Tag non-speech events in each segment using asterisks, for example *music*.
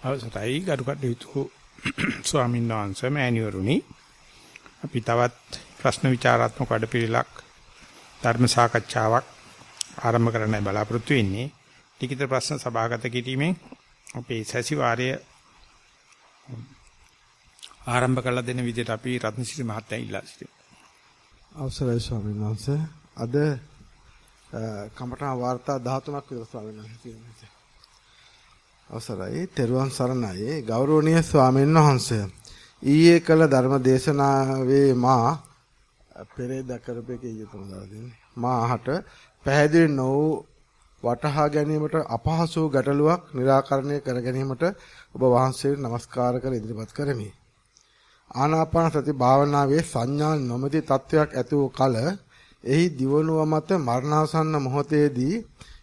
අවසරයි ගරු කටයුතු *clears throat* ස්වාමීන් වහන්සේ මෑණිවරුනි. අපි තවත් ප්‍රශ්න විචාරාත්මක වැඩපිළිවෙලක් ධර්ම සාකච්ඡාවක් ආරම්භ කරන්න බලාපොරොත්තු වෙන්නේ. ලිඛිත ප්‍රශ්න සභාගත කිරීමෙන් අපේ සැසිවාරය ආරම්භ කළ දෙන විදිහට අපි රත්නසිරි මහත්තයා ඉල්ලා සිටිමු. අවසරයි ස්වාමීන් වහන්සේ. අද කමඨා වාර්තා 13ක් විතර ස්වාමීන් වහන්සේ අවසරයි. තෙරුවන් සරණයි. ගෞරවනීය ස්වාමීන් වහන්සේ. ඊයේ කළ ධර්ම දේශනාවේ මා පෙරේද කරපු එකේ යෙතුමදා දෙන්නේ මාහට පැහැදිලි නො වටහා ගැනීමට අපහසු ගැටලුවක් निराකරණය කර ගැනීමට ඔබ වහන්සේට নমස්කාර කර ඉදිරිපත් කරමි. ආනාපාන සති භාවනාවේ සංඥා නොමැති තත්වයක් ඇති වූ කල එහි දිවනුව මත මරණාසන්න මොහොතේදී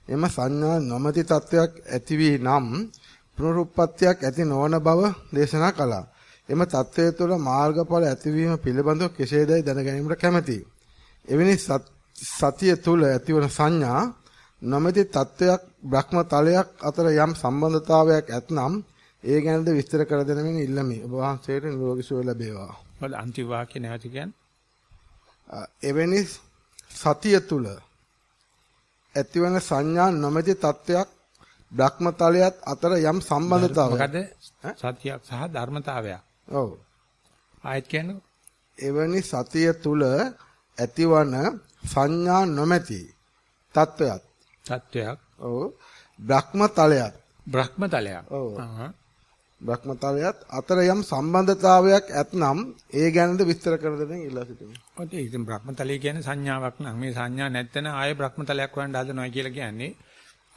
එම සංඥා නොමැති තත්වයක් ඇති නම් පුනරුත්පත්තියක් ඇති නොවන බව දේශනා කළා. එම தත්වයේ තුළ මාර්ගඵල ඇතිවීම පිළිබඳව කෙසේදයි දැන ගැනීමට කැමැතියි. එවැනි සතිය තුළ ඇතිවන සංඥා නොමැති தත්වයක් බ්‍රහ්ම තලයක් අතර යම් සම්බන්ධතාවයක් ඇතනම් ඒ ගැනද විස්තර කර දෙනමින් ඉල්ලමි. ඔබ වහන්සේට නිරෝගී සුව ලැබේවා. මොකද අන්තිම වාක්‍ය නැවත කියන්නේ? එවැනි සතිය තුළ ඇතිවන සංඥා නොමැති තත්වයක් බ්‍රහ්මතලයත් අතර යම් සම්බන්ධතාවයක්? මොකද සත්‍යයක් සහ ධර්මතාවයක්. ඔව්. ආයත් කියන්නේ. එවැනි සතිය තුල ඇතිවන සංඥා නොමැති තත්වයක් සත්‍යයක් ඔව්. බ්‍රහ්මතලයත්. බ්‍රහ්මතලයක්. ඔව්. බ්‍රහ්මතලයත් අතර යම් සම්බන්ධතාවයක් ඇතනම් ඒ ගැනද විස්තර කර දෙන්න ඉල්ලා සිටිමි. ඔතේ ඉතින් බ්‍රහ්මතලය කියන්නේ සංඥාවක් නම් මේ සංඥා නැත්නම් ආයේ බ්‍රහ්මතලයක් හොයන්න හදනවා කියලා කියන්නේ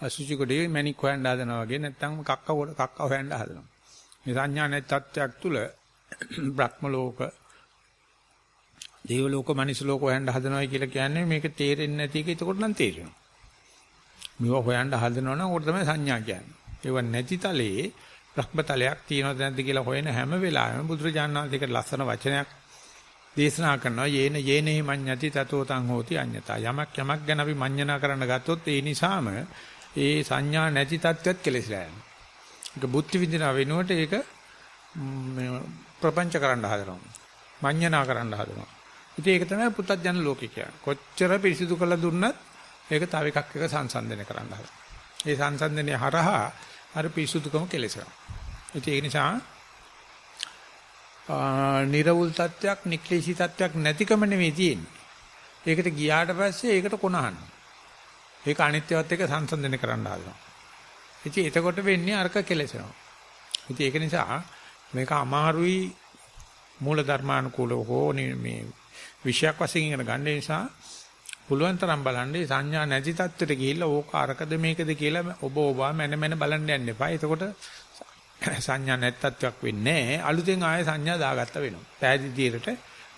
අසුචි කොටේ මැණික් හොයන්න හදනවා වගේ නැත්නම් කක්ක කොට කක්ක හොයන්න හදනවා. මේ සංඥා නැති තත්ත්වයක් තුල *clears throat* බ්‍රහ්ම ලෝක දේව ලෝක මනුස්ස ලෝක හොයන්න හදනවා කියලා කියන්නේ මේක තේරෙන්නේ නැති එක එතකොට නම් තේරෙනවා. මේව හොයන්න හදනවා නම් ඕක තමයි සංඥා කියන්නේ. ඒව නැති තලයේ බ්‍රහ්මතලයක් තියෙනවද නැද්ද කියලා හොයන හැම වෙලාවෙම බුදුරජාණන් වහන්සේකට ලස්සන වචනයක් දේශනා කරනවා යේන යේනෙහි මඤ්ඤති තතෝ තං හෝති අඤ්ඤතා යමක් යමක් ගැන අපි මඤ්ඤණා කරන්න ගත්තොත් ඒ නිසාම ඒ සංඥා නැති තත්ත්වෙත් කෙලෙසලා යනවා. ඒක බුද්ධ විදිනා වෙනුවට ඒක ප්‍රපංච කරන්න හදනවා. මඤ්ඤණා කරන්න හදනවා. ඉතින් ඒක තමයි පුත්තජන ලෝකේ කියන්නේ. කොච්චර පිරිසිදු කළ දුන්නත් ඒක තව එකක් එක සංසන්දනය කරන්න හදනවා. ඒ සංසන්දනය හරහා අර පිරිසුදුකම කෙලෙසනවා. ඉතින් ඒ නිසා නිර්වුල් තත්වයක්, නික්ලේශී තත්වයක් නැතිකම නෙවෙයි තියෙන්නේ. ඒකට ගියාට පස්සේ ඒකට කොනහන්න. ඒක අනිත්‍යවත් එක්ක සංසන්දනය කරන්න හදනවා. ඉතින් එතකොට වෙන්නේ අර්ක කෙලෙසනවා. ඉතින් ඒක නිසා මේක අමාරුයි මූල ධර්මානුකූලව හෝ මේ විෂයක් වශයෙන් ඉගෙන ගන්න නිසා පුළුවන් තරම් බලන්න සංඥා නැති තත්ත්වයට ගිහිල්ලා ඕක අරකද මේකද කියලා ඔබ ඔබා මන මන බලන්න යන්න එපා. එතකොට සංඥා නැත්තත්වයක් වෙන්නේ නැහැ. අලුතෙන් ආයෙ සංඥා දාගත්ත වෙනවා. පෑදීදියට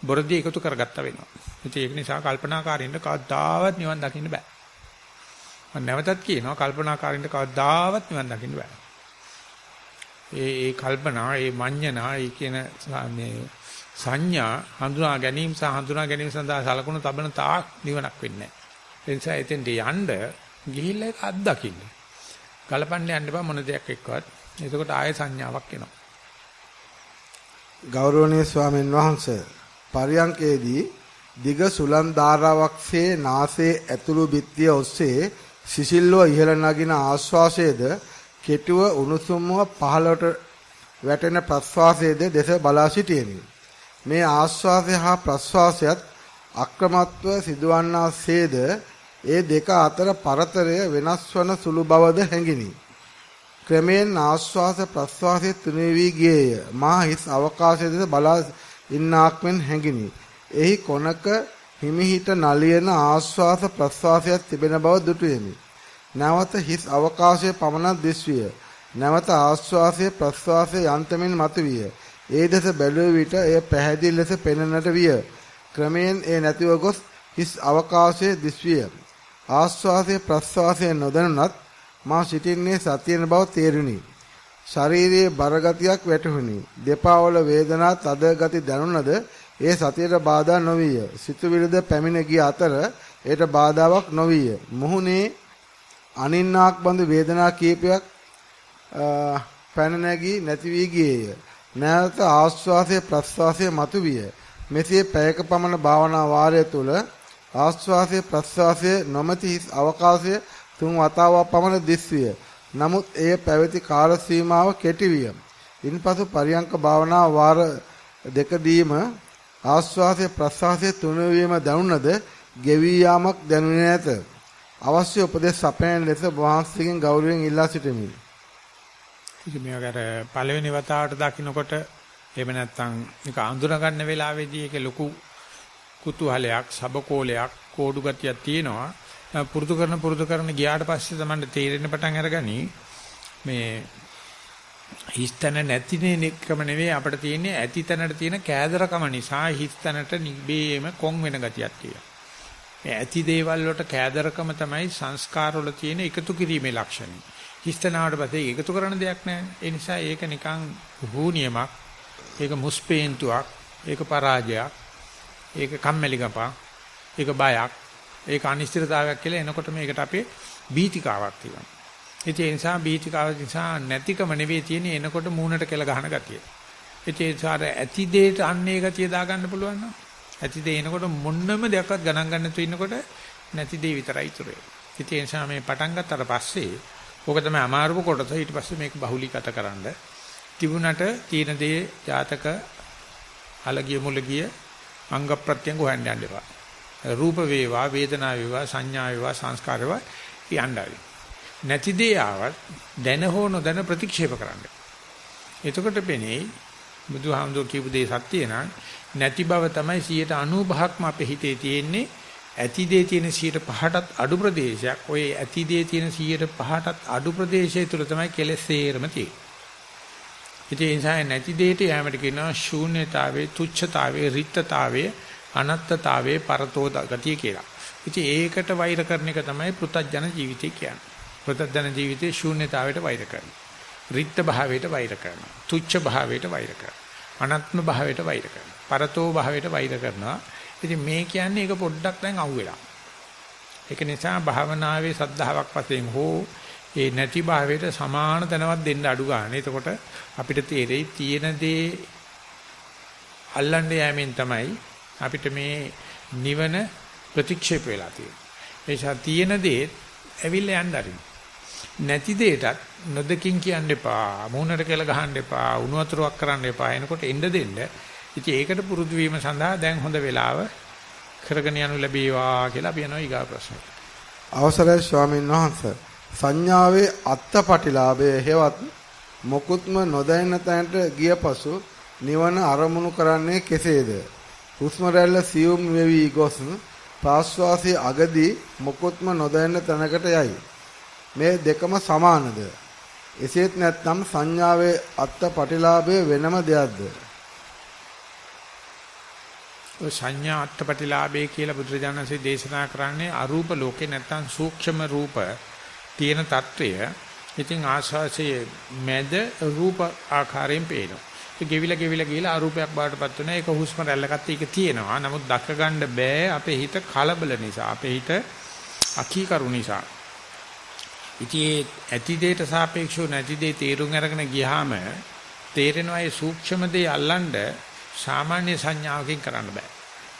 බොරදී එකතු කරගත්ත වෙනවා. ඉතින් ඒක නිසා කල්පනාකාරින්ද කවදාවත් නිවන් දකින්න බෑ. මම නැවතත් කියනවා කල්පනාකාරින්ද කවදාවත් නිවන් දකින්න බෑ. ඒ ඒ කල්පනා, ඒ මඤ්ඤණා, ඒ කියන මේ සංඥා හඳුනා ගැනීම සහ හඳුනා ගැනීම සඳහා සලකුණු තබන තාක් නිවනක් වෙන්නේ නැහැ. ඒ නිසා එතෙන්ට යන්න ගිහිල්ලා ඒක අත්දකින්න. ගලපන්න යන්න බෑ මොන දෙයක් එක්කවත්. එතකොට ආය සංඥාවක් එනවා. ගෞරවනීය ස්වාමීන් වහන්සේ පරියංකේදී දිග සුලන් ධාරාවක්සේ නාසයේ ඇතුළු බිත්තිය ඔස්සේ සිසිල්ව ඉහළ නගින ආශ්වාසයේද කෙටුව උණුසුම්ව පහළට වැටෙන ප්‍රශ්වාසයේද දෙස බලා සිටියෙමි. මේ ආශ්වාසය හා ප්‍රශ්වාසයත් අක්‍රමත්ව සිදුවන්නාසේද ඒ දෙක අතර පරතරය වෙනස් වන සුළු බවද හැඟිනි. ක්‍රමෙන් ආශ්වාස ප්‍රශ්වාසයේ තුනී වී ගියේය. මා හිස් අවකාශයේ දෙස බලා ඉන්නාක් මෙන් හැඟිනි. එහි කොනක හිමිහිට නලියන ආශ්වාස ප්‍රශ්වාසයක් තිබෙන බව දුටුවෙමි. නැවත හිස් අවකාශයේ පමණක් දිස්විය. නැවත ආශ්වාසයේ ප්‍රශ්වාසයේ යන්තමින් මතුවිය. ඒ දෙස බැලුව විට එය පැහැදිලි ලෙස පෙනෙන්නට විය. ක්‍රමයෙන් ඒ නැතිව ගොස් හිස් අවකාශයේ දිස්විය. ආශ්වාසයේ ප්‍රශ්වාසයේ නොදැනුණත් මා සිටින්නේ සතියන බව තේරුණි. ශරීරයේ බරගතියක් වැටහුණි. දෙපා වල වේදනා තද ගති දැනුණද ඒ සතියට බාධා නොවිය. සිතුවිලිද පැමිණ ගිය අතර ඒට බාධාවක් නොවිය. මුහුණේ අනින්නාක් බඳු වේදනා කීපයක් පැන නැගී නැති වී ගියේය. නැවත ආස්වාසය ප්‍රස්වාසය මතුවිය. මෙසේ පැයක පමණ භාවනා වාරය තුල ආස්වාසය ප්‍රස්වාසය නොමැති හිස් අවකාශය තුන් වතාවක් පමණ දිස්විය. නමුත් එය පැවති කාල සීමාව කෙටි විය. ඉන්පසු පරියංක භාවනා වාර දෙකදීම ආස්වාසය ප්‍රස්වාසය තුනවීම දැනුණද ගෙවී යාමක් දැනුනේ නැත. අවශ්‍ය උපදෙස් අපේන ලෙස වහන්සේගෙන් ගෞරවයෙන් ඉල්ලා සිටිමි. ඉතින් මේකට පළවෙනි වතාවට දකින්නකොට එහෙම නැත්නම් මේක අඳුන ගන්න වෙලාවේදී ඒක ලොකු කුතුහලයක්, සබකෝලයක්, කෝඩු ගතියක් තියෙනවා. පුරුදු කරන පුරුදු කරන ගියාට පස්සේ තමයි තේරෙන්න පටන් අරගනි මේ හිස්තන නැතිනේ නික්කම නෙවෙයි අපිට තියෙන්නේ ඇති තැනට තියෙන කෑදරකම නිසා හිස්තනට නිබේම කොන් වෙන ගතියක් තියෙනවා. මේ ඇති දේවල් වලට කෑදරකම තමයි සංස්කාර වල තියෙන එකතු කිරීමේ ලක්ෂණය. හිස්තනාවට පස්සේ එකතු කරන දෙයක් නැහැ. ඒ නිසා ඒක නිකන් හුනියමක්. ඒක මුස්පේන්තුවක්. ඒක පරාජයක්. ඒක කම්මැලිකමක්. ඒක බයක්. ඒක අනිශ්චිතතාවයක් කියලා එනකොට මේකට අපේ බීතිකාවක් තියෙනවා. ඒ නිසා බීතිකාව නිසා නැතිකම නෙවෙයි තියෙන්නේ එනකොට මූණට කෙල ගහන ගතිය. ඒ නිසා ඇති දෙයට අන්නේ ගතිය දාගන්න පුළුවන් නම් ඇති දේ එනකොට මොන්නම දෙයක්වත් ගණන් ගන්න තු ඉන්නකොට නැති දේ විතරයි ඉතුරු වෙන්නේ. ඒ නිසා මේ පටන් ගත්තට පස්සේ ඕක තමයි අමාරුම කොටස. ඊට පස්සේ මේක බහුලීගත කරන්න. තිබුණට තීන දේ ජාතක අලගිය මුලගිය අංග ප්‍රත්‍යංග හොයන්න යන්න එපා. රූප වේවා වේදනා වේවා සංඥා වේවා සංස්කාර වේවා යන්නයි. නැති දේ ආවත් දැන හෝ නොදැන ප්‍රතික්ෂේප කරන්න. එතකොට පෙනේ බුදුහාමුදුරුවෝ කියපු දේ සත්‍ය නම් නැති බව තමයි 95%ක්ම අපේ හිතේ තියෙන්නේ ඇති දේ තියෙන 105ටත් අඩු ප්‍රදේශයක් ඔය ඇති දේ තියෙන 105ටත් අඩු ප්‍රදේශය තුල තමයි කෙලෙස් සේරම තියෙන්නේ. ඉතින් ඒ නිසා නැති දෙයට යෑමට කියනවා ශූන්‍යතාවේ තුච්ඡතාවේ රිත්තතාවේ අනත්තතාවේ පරතෝ ගතිය කියලා. ඉතින් ඒකට වෛර කරන එක තමයි පෘථජන ජීවිතය කියන්නේ. පෘථජන ජීවිතේ ශූන්‍යතාවයට වෛර කරනවා. රිත්ත භාවයට වෛර කරනවා. තුච්ඡ භාවයට වෛර කරනවා. අනත්ම භාවයට වෛර කරනවා. පරතෝ භාවයට වෛර කරනවා. ඉතින් මේ කියන්නේ ඒක පොඩ්ඩක් දැන් අහුවෙලා. ඒක නිසා භාවනාවේ සද්ධාාවක් වශයෙන් හෝ ඒ නැති භාවයට සමාන තැනවත් දෙන්න අඩු ගන්න. එතකොට අපිට තේරෙයි තියෙන දේ අල්ලන්න යෑමෙන් තමයි අපිට මේ නිවන ප්‍රතික්ෂේප වෙලා තියෙන්නේ. ඒ නිසා තියෙන දේ ඇවිල්ලා යන්න ආරින්. නැති දෙයටත් නොදකින් කියන්න එපා. මූණට කියලා ගහන්න එපා. උණු වතුරක් කරන්න එපා. එනකොට එන්න දෙන්න. ඉතින් ඒකට පුරුදු වීම සඳහා දැන් හොඳ වෙලාව කරගෙන යනු ලැබේවා කියලා අපි යනවා ඊගා ප්‍රශ්නයට. අවසරයි ස්වාමීන් වහන්සේ. සංඥාවේ අත්පටිලාභය හේවත් මොකුත්ම නොදැනෙන තැනට ගිය පසු නිවන අරමුණු කරන්නේ කෙසේද? හුස්ම රැල්ල සියුම් වෙවි ගොස් ප්‍රාශ්වාසයේ අගදී මොකුත්ම නොදැනෙන තැනකට යයි. මේ දෙකම සමානද? එසේත් නැත්නම් සංඥාවේ අත්ත පටිලාභය වෙනම දෙයක්ද? සංඥා අත්පටිලාභේ කියලා බුදුරජාණන්සේ දේශනා කරන්නේ අරූප ලෝකේ නැත්තම් සූක්ෂම රූප තියෙන తত্ত্বය. ඉතින් ආශාසයේ මැද රූප ආකාරයෙන් පේනවා. ඒ ගෙවිලා ගෙවිලා ගිහලා අරූපයක් බාටපත් වෙනවා. ඒක හුස්ම රැල්ලකට ඒක තියෙනවා. නමුත් දක ගන්න බෑ අපේ හිත කලබල නිසා, අපේ හිත අකීකරු නිසා. ඉතින් ඇති දෙයට සාපේක්ෂව නැති දෙය තේරුම් අරගෙන ගියාම තේරෙනවා ඒ සූක්ෂම දේ අල්ලන්න සාමාන්‍ය සංඥාවකින් කරන්න බෑ.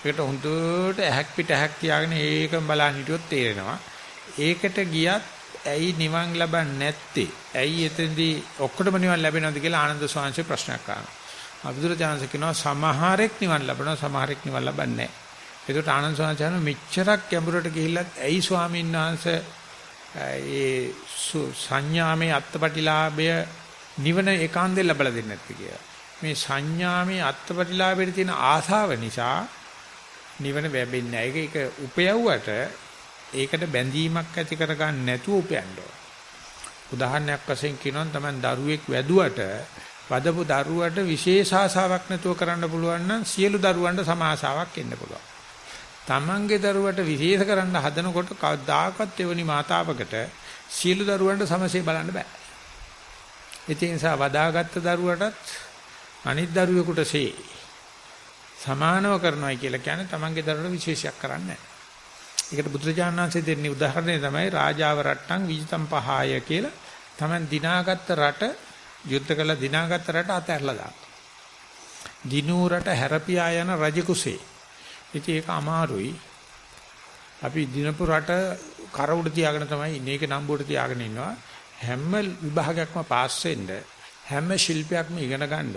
ඒකට හොඳට ඇහක් පිට ඇහක් තියාගෙන ඒකම බලන් හිටියොත් තේරෙනවා. ඒකට ගියත් ඇයි නිවන් ලබන්නේ නැත්තේ? ඇයි එතෙන්දී ඔක්කොටම නිවන් ලැබෙනවද කියලා ආනන්ද ස්වාමීන් ප්‍රශ්නයක් අහනවා. අබුදුරජාණන් කියනවා සමහරෙක් නිවන් ලබනවා සමහරෙක් නිවන් ලබන්නේ නැහැ. ඒකට ආනන්ද ස්වාමීන් මෙච්චරක් ගැඹුරට ගිහිල්ලත් ඇයි ස්වාමීන් වහන්සේ ඒ සංඥාමේ අත්පටිලාභය නිවන ඒකාන්තයෙන් ලැබලා දෙන්නේ නැත්තේ කියලා. මේ සංඥාමේ අත්පටිලාභයට තියෙන ආසාව නිසා නිවන වැබෙන්නේ නැහැ. ඒක උපයවුවට ඒකට බැඳීමක් ඇති කරගන්න නැතුව උපයන්න උදාහරණයක් වශයෙන් කියනවා තමයි දරුවෙක් වැදුවට වදපු දරුවට විශේෂ ආසාවක් නැතුව කරන්න පුළුවන් නම් සියලු දරුවන්ට සම ආසාවක් එන්න පුළුවන්. තමන්ගේ දරුවට විශේෂ කරන්න හදනකොට කවදාකවත් එවනි මාතාවකට සියලු දරුවන්ට සමසේ බලන්න බෑ. ඒ නිසා වදාගත්ත දරුවටත් අනිත් දරුවෙකුටසේ සමානව කරනවා කියලා කියන්නේ තමන්ගේ දරුවට විශේෂයක් කරන්නේ නැහැ. ඒකට බුදුරජාණන් වහන්සේ දෙන්නේ උදාහරණය තමයි රාජාව රට්ටම් විජිතම් පහාය කියලා. තමන් දිනාගත්ත රට යුද්ධ කළ දිනාගත්ත රට අතහැරලා දානවා. දිනූරට හැරපියා යන රජ කුසේ. ඉතින් ඒක අමාරුයි. අපි දිනපු රට කර උඩ තියාගෙන තමයි ඉන්නේ. ඒක නම්බුවට තියාගෙන ඉන්නවා. හැම විභාගයක්ම පාස් වෙන්න හැම ශිල්පයක්ම ඉගෙන ගන්න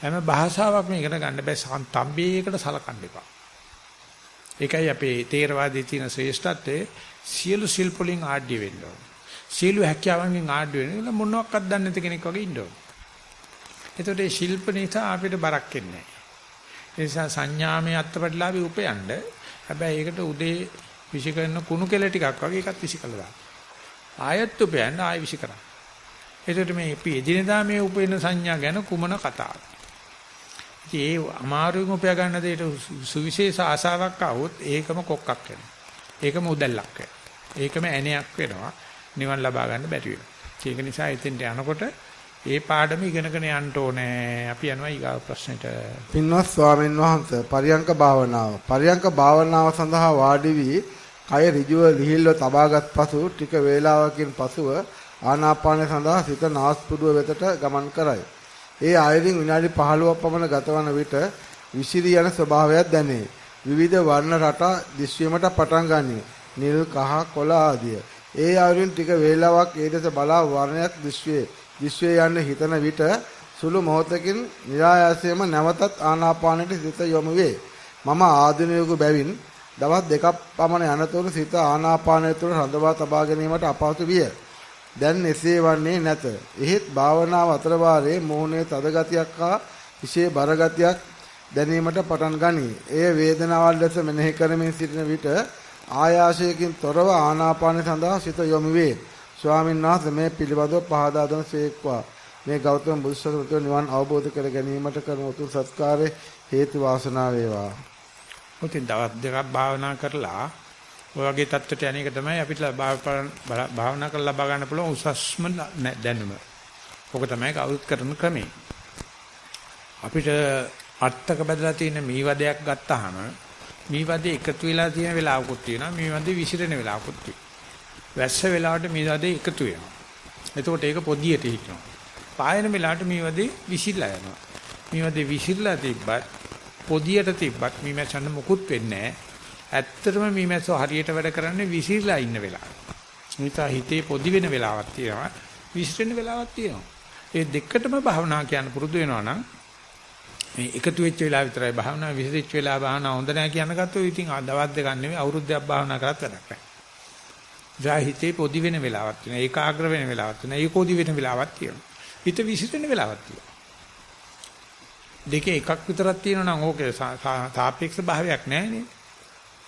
හැම භාෂාවක්ම ඉගෙන ගන්න බෑ තම්බේයකට සලකන්න එපා. ඒකයි අපේ තේරවාදයේ තියෙන ශ්‍රේෂ්ඨත්වයේ සියලු ශිල්ප වලින් ආඩ්‍ය වෙන්න ඕන. සියලු හැකියාවන්ගෙන් ආඩ්‍ය වෙන්න මොනවාක්වත් දන්නේ නැති කෙනෙක් වගේ ඉන්න ඕන. එතකොට මේ ශිල්ප නිසා අපිට බරක් එන්නේ නැහැ. ඒ නිසා සංඥාමය අත්පඩලාවේ උපයන්න හැබැයි ඒකට උදේ විශ් කරන කුණු කෙල ටිකක් වගේ එකක් විශ් කළා දාන්න. ආයත් උපයන්න ආය විශ් කරා. එතකොට මේ අපි එදිනදා මේ උපයන සංඥා ගැන කුමන කතාවද? ඉතින් ඒ අමාරුවෙන් උපය ගන්න දෙයට සුවිශේෂ ආසාවක් આવොත් ඒකම කොක්කක් වෙනවා. ඒකම උදැල්ලක් වෙනවා. ඒකම ඇණයක් වෙනවා. නිවන් ලබා ගන්න බැරි වෙනවා. ඒක නිසා එතෙන්ට යනකොට ඒ පාඩම ඉගෙනගෙන යන්න ඕනේ. අපි යනවා ඊගාව ප්‍රශ්නෙට. පින්වත් ස්වාමීන් වහන්සේ පරියංක භාවනාව. පරියංක භාවනාව සඳහා වාඩි වී කය ඍජුව ලිහිල්ව තබාගත් පසු ටික වේලාවකින් පසුව ආනාපානය සඳහා සිත නාස්පුඩුව වෙතට ගමන් කරයි. ඒ ආයතින් විනාඩි 15ක් පමණ ගතවන විට විසිරී යන ස්වභාවයක් දැනේ. විවිධ වර්ණ රටා දිස්වීමට පටන් ගනී. නිල් කහ කොළ ආදිය. ඒ ආයතින් ටික වේලාවක් ඒ දෙස බලා වර්ණයක් දිස්වේ විශ්වයේ යන්න හිතන විට සුළු මොහොතකින් નિરાයාසයෙන්ම නැවතත් ආනාපානයට සිත යොමු වේ. මම ආධුනිකයෙකු බැවින් දවස් දෙකක් පමණ යනතුරු සිත ආනාපානය තුළ රඳවා තබා ගැනීමට අපහසු විය. දැන් එසේ වන්නේ නැත. එහෙත් භාවනාව අතර වාරයේ මෝහණේ තද ගතියක් හා විශේෂ බර ගතියක් දැනීමට පටන් ගනී. එය වේදනාවල් ලෙස මෙනෙහි කරමින් සිටින විට ආයාසයකින් තොරව ආනාපානය සඳහා සිත යොමු වේ. ස්වාමීන් වහන්සේ මේ පිළිබඳව පහදා දෙන සේක්වා මේ ගෞතම බුදු සසුන නිවන් අවබෝධ කර ගැනීමට කරන උතුම් සත්කාරේ හේතු වාසනා වේවා. මුතින් දවස් දෙකක් භාවනා කරලා ඔය වගේ தත්ත්වයට යන එක තමයි අපිට භාවනා කරලා ලබා ගන්න පුළුවන් උසස්ම දැනුම. ඔක තමයි කවුරුත් කරන ක්‍රමය. අපිට අත්තක බදලා තියෙන මීවදයක් ගත්තාම මීවදේ එකතු වෙලා තියෙන වෙලාවකුත් තියෙනවා මීවදේ විසිරෙන වෙලාවකුත් තියෙනවා. වැස්ස වෙලාවට මේ වදේ එකතු වෙනවා. එතකොට ඒක පොදියට හිටිනවා. පායන වෙලාවට මේ වදේ විසිරලා යනවා. මේ වදේ විසිරලා තිබ්බත් පොදියට තිබ්බත් මේ මැස්සන්න මුකුත් වෙන්නේ නැහැ. ඇත්තටම මේ මැස්සෝ හරියට වැඩ කරන්නේ විසිරලා ඉන්න වෙලාවට. නිසා හිතේ පොදි වෙන වෙලාවක් තියෙනවා. විසිරෙන වෙලාවක් තියෙනවා. ඒ දෙකටම භාවනා කියන්න පුරුදු වෙනවා නම් මේ එකතු වෙච්ච වෙලාව විතරයි භාවනා විසිරිච්ච වෙලාව භාවනා හොඳ නැහැ කියන ගත්තොත් ඉතින් දවස් දෙකක් නෙමෙයි අවුරුද්දක් භාවනා කරත් වැඩක් නැහැ. ජා හිතේ පොදි වෙන වෙලාවක් තියෙනවා. ඒකාග්‍ර වෙන වෙලාවක් තියෙනවා. ඒකෝදි වෙන වෙලාවක් තියෙනවා. හිත විසිරෙන වෙලාවක් තියෙනවා. දෙකේ එකක් විතරක් තියෙනවා නම් ඕකේ සාපේක්ෂ භාවයක් නැහැ නේද?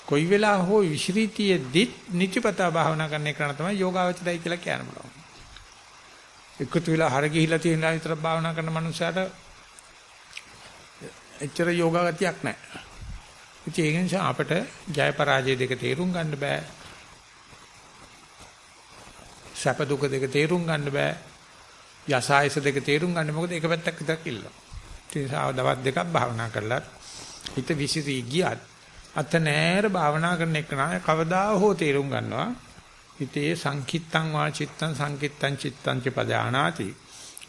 කොයි වෙලාව හෝ විශ්‍රීතියෙදි නිතිපතා භාවනා කරන එක තමයි යෝගාවචරයි කියලා කියන්න පුළුවන්. එකතු වෙලා හර ගිහිලා තියෙනවා විතර භාවනා කරන මනුස්සයාට එච්චර යෝගාගතියක් නැහැ. ඉතින් ඒ නිසා අපිට ජය පරාජය දෙක තේරුම් ගන්න බෑ. සැප දුක දෙක තේරුම් ගන්න බෑ. යසායස දෙක තේරුම් ගන්න මොකද එක පැත්තක් විතරක් ඉල්ලනවා. ඒ නිසා දවස් දෙකක් භාවනා කරලා හිත විසිරී ගියත් අත නෑර භාවනා කරන එක නා කවදා හෝ තේරුම් ගන්නවා. හිතේ සංකිට්තං වා චිත්තං සංකිට්තං චිත්තං ච පදානාති.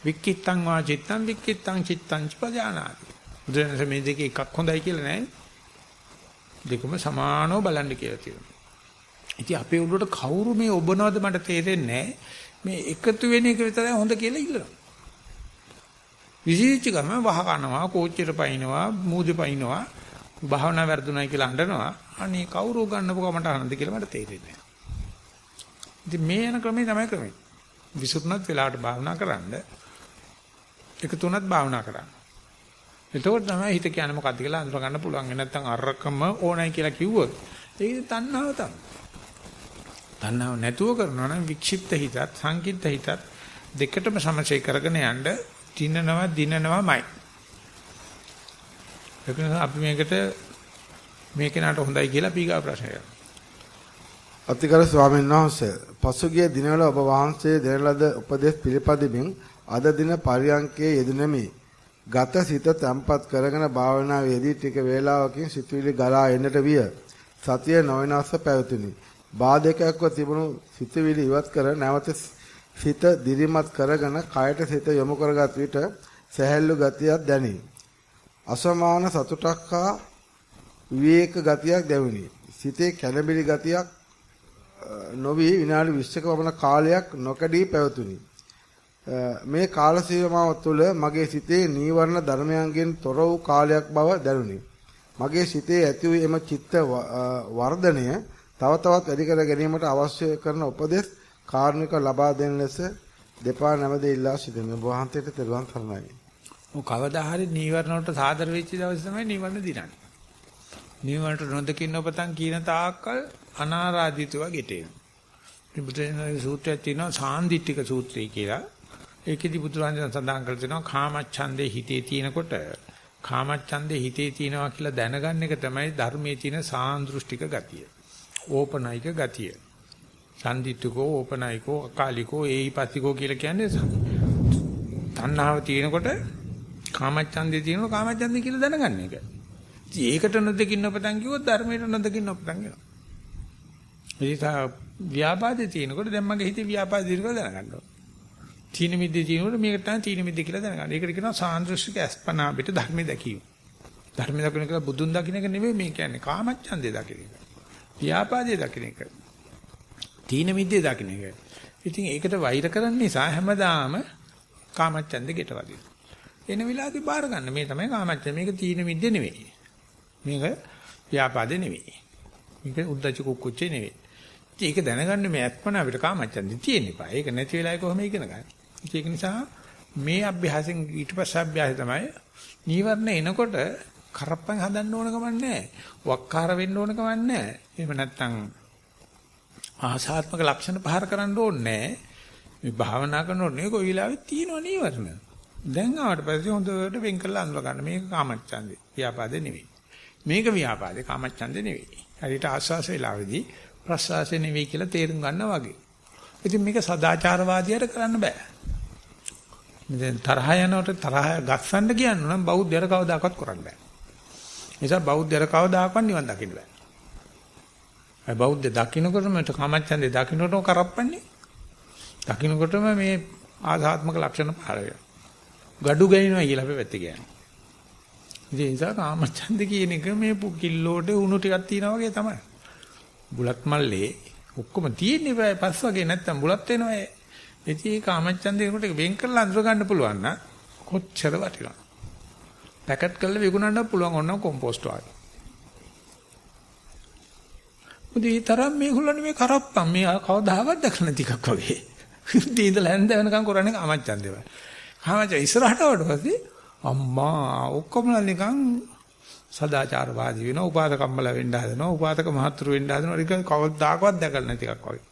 වික්කිට්තං වා චිත්තං වික්කිට්තං චිත්තං ච පදානාති. බුදුරජාණන් මේ දෙකේ එකක් හොඳයි කියලා නෑ. දෙකම සමානව බලන්න කියලා තියෙනවා. ඉතින් අපේ උඩට කවුරු මේ ඔබනවද මට තේරෙන්නේ මේ එකතු වෙන එක විතරයි හොඳ කියලා ඉල්ලනවා. විශේෂ ගම වහ කනවා, කෝච්චියට පයින්නවා, මූදේ පයින්නවා, භාවනා වර්ධුණයි කියලා අඬනවා. අනේ කවුරු ගන්නපු කමට අහනද කියලා මට තේරෙන්නේ නැහැ. ඉතින් මේ යන ක්‍රමේ තමයි ක්‍රමේ. විසුරුණත් වෙලාවට භාවනා කරන්න. එක තුනත් භාවනා කරන්න. එතකොට තමයි හිත කියන්නේ මොකද්ද කියලා අඳුර ගන්න පුළුවන්. නැත්නම් අරකම ඕනයි කියලා කිව්වොත් ඒක තණ්හාව තමයි. තණ්හාව නැතුව කරනවා නම් වික්ෂිප්ත හිතත් සංකිට්ත හිතත් දෙකටම සමසේ කරගෙන යන්න දිනනවා දිනනවාමයි. ඒක නිසා අපි මේකට මේ කෙනාට හොඳයි කියලා පීගා ප්‍රශ්නය කරනවා. අතිගරු ස්වාමීන් වහන්සේ පසුගිය දිනවල ඔබ වහන්සේ දෙන ලද උපදේශ පිළිපදිමින් අද දින පරියන්කේ යෙදුණෙමි. ගත සිත තැම්පත් කරගෙන භාවනාවේදී ටික වේලාවකින් සිතුවිලි ගලා එන්නට විය. සතිය නොවෙනස්ව පැවතුණි. බාධකයක්ව තිබුණු සිතුවිලි ඉවත් කර නැවත සිත දිරිමත් කරගෙන කයට සිත යොමු කරගත් විට සැහැල්ලු ගතියක් දැනේ. අසමාන සතුටක් හා විවේක ගතියක් දැනුනි. සිතේ කැළඹිලි ගතියක් නොවි විනාඩි 20ක පමණ කාලයක් නොකඩී පැවතුනි. මේ කාල සීමාව තුළ මගේ සිතේ නීවරණ ධර්මයන්ගෙන් තොර වූ කාලයක් බව දැනුනි. මගේ සිතේ ඇති වූ එම චිත්ත වර්ධනය තව තවත් වැඩි කර ගැනීමට අවශ්‍ය කරන උපදෙස් කාරුණික ලබා දෙන ලෙස දෙපා නැමද ඉල්ලා සිටින වහන්සේට තෙරුවන් සරණයි. ඔව් කවදා හරි නීවරණ වලට සාදර වෙච්ච දවසේ තමයි නීවරණ දිනන්නේ. නීවරණට නොදකින්න ඔබතන් කියන තාක්කල් අනාරාධිතව ගෙටේනවා. මේ බුදුරජාණන් සූත්‍රයක් තියෙනවා සාන්දිටික සූත්‍රය කියලා. ඒකෙදි බුදුරජාණන් සඳහන් කර තියෙනවා කාමච්ඡන්දේ හිතේ තියෙනකොට කාමච්ඡන්දේ හිතේ තියෙනවා කියලා දැනගන්න එක තමයි ධර්මයේ තියෙන සාන්දෘෂ්ටික ගතිය. ඕපනයික ගතිය. සම්දිත්තුකෝ ඕපනයිකෝ අකාලිකෝ ඒහිපතිකෝ කියලා කියන්නේ තණ්හාව තියෙනකොට කාමච්ඡන්දේ තියෙනවා කාමච්ඡන්දේ කියලා දැනගන්න එක. ඉතින් ඒකට නොදකින්න පටන් කිව්වොත් ධර්මයට නොදකින්න පටන් වෙනවා. ඒක ව්‍යාපාදේ තියෙනකොට දැන් මගේ හිතේ ව්‍යාපාදේ දිනක දැනගන්න ඕන. තීන මිද්දේ තියෙනකොට මේක තමයි තීන මිද්ද කියලා දැනගන්න. ඒකට කියනවා සාන්දෘෂ්ටික අස්පනා පිට ධර්මයේ දැකීම. ධර්මයේ දකින්න කියලා බුදුන් දකින්න එක නෙමෙයි මේ කියන්නේ කාමච්ඡන්දේ දකින්න එක. ව්‍යාපාදේ දකින්න එක. තීන මිද්දේ දකින්න එක. ඉතින් ඒකට වෛර කරන්න නිසා හැමදාම කාමච්ඡන්දේ ගෙට වදිනවා. එන විලාදී බාර ගන්න. මේ තමයි කාමච්ඡන්ද. මේක තීන මිද්ද නෙවෙයි. මේක ව්‍යාපාද නෙවෙයි. මේක උද්දච්ච කුක්කුච්චේ නෙවෙයි. ඒක දැනගන්න මේ අත්පන අපිට කාමච්ඡන්දේ තියෙන්න එපා. ඒක නැති වෙලාවේ කොහොම ඉගෙන ගන්න. ඒක නිසා මේ අභ්‍යාසෙන් ඊට පස්සේ අභ්‍යාසය තමයි නීවරණ එනකොට කරප්පන් හදන්න ඕන කමක් නැහැ. වක්කාර වෙන්න ඕන කමක් නැහැ. එහෙම නැත්නම් ආසාත්මක ලක්ෂණ පහර කරන්න ඕනේ නැහැ. මේ භාවනා කරනකොට නේ කොයි වෙලාවෙත් තියෙනව නීවරණ. දැන් ආවට පස්සේ හොඳට වෙන් කරලා අඳුර ගන්න. මේක කාමච්ඡන්දේ. ව්‍යාපාදේ නෙවෙයි. මේක ව්‍යාපාදේ කාමච්ඡන්දේ නෙවෙයි. හරියට ආස්වාස වෙලාවේදී ප්‍රසවාසය නෙවෙයි කියලා තේරුම් ගන්නවා වගේ. ඉතින් මේක සදාචාරවාදියාට කරන්න බෑ. දැන් තරහ යනකොට තරහ ගස්සන්න කියන්න නම් බෞද්ධයර කවදාකවත් කරන්න බෑ. නිසා බෞද්ධයර කවදාකවත් නිවන් දකින්න බෑ. ඒ බෞද්ධ දකින්නකොටම කාමච්ඡන්දේ දකින්නකොටම කරප්පන්නේ. දකින්නකොටම මේ ආධාත්මක ලක්ෂණ පහළ වෙනවා. gadu ගනිනවා කියලා අපි පැත්තේ කියන්නේ. ඉතින් ඒ නිසා කාමච්ඡන්ද කියන එක මේ කිල්ලෝට උණු ටිකක් තියනා වගේ තමයි. බුලත් මල්ලේ ඔක්කොම තියෙන්නේ පස් වගේ නැත්තම් බුලත් වෙනවා ඒ. ඉතින් ඒ කාමච්ඡන්දේකට වෙන් කරලා අඳුර ගන්න පුළුවන් නම් කොච්චර වටිනවද? පැකට් කරලා විකුණන්න පුළුවන් ඕනනම් කොම්පෝස්ට් වගේ. මුදී තරම් මේගොල්ලෝ මේ කරප්පම් මේ කවදාවත් දැකලා නැති එකක් වගේ. ඉතින් ඉඳලා හැන්ද වෙනකම් කරන්නේ කාමච්ඡන්දේවයි. කාමච්ඡ ඉස්සරහට වඩපස්සේ අම්මා ඔක්කොම නිකන් සදාචාරවාදී වෙනවා. උපාසකම්මල වෙන්න හදනවා. උපාසක මහත්තුරු වෙන්න හදනවා. ඒක කවදාකවත් දැකලා නැති එකක් වගේ.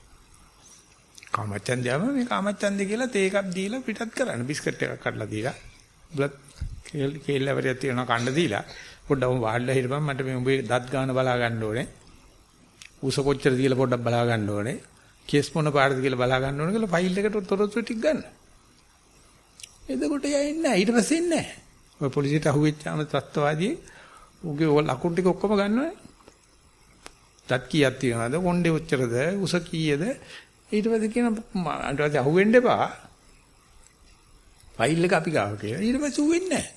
කාමච්ඡන්දයම මේ කාමච්ඡන්දය කියලා තේ එකක් දීලා පිටත් කරන්න. බිස්කට් එකක් කඩලා දීලා. බුලත් කේල් කේල්ලවරියක් තියනවා කන්න දීලා පොඩ්ඩක් වාඩිලා හිටපන් මට මේ උඹේ දත් ගන්න බලා ගන්න ඕනේ උස කොච්චර දීලා පොඩ්ඩක් බලා ගන්න ඕනේ කේස් මොන පාටද කියලා බලා ගන්න ඕනේ කියලා ෆයිල් එකට තොරතුරු ටික ගන්න එතකොට යන්නේ නැහැ ඊට පස්සේ ඉන්නේ නැහැ ඔය පොලිසියට අහුවෙච්චාම තත්ත්වවාදී උගේ ඔය ලකුණු ටික ඔක්කොම ගන්නවනේ. දත් කීයක් තියෙනවද? කොණ්ඩේ උච්චරද? උස කීයද? ඊට පස්සේ කියන ඊට පස්සේ අහුවෙන්න එපා. ෆයිල් එක අපි ගාව කියලා. ඊට පස්සේ ඌවෙන්නේ නැහැ.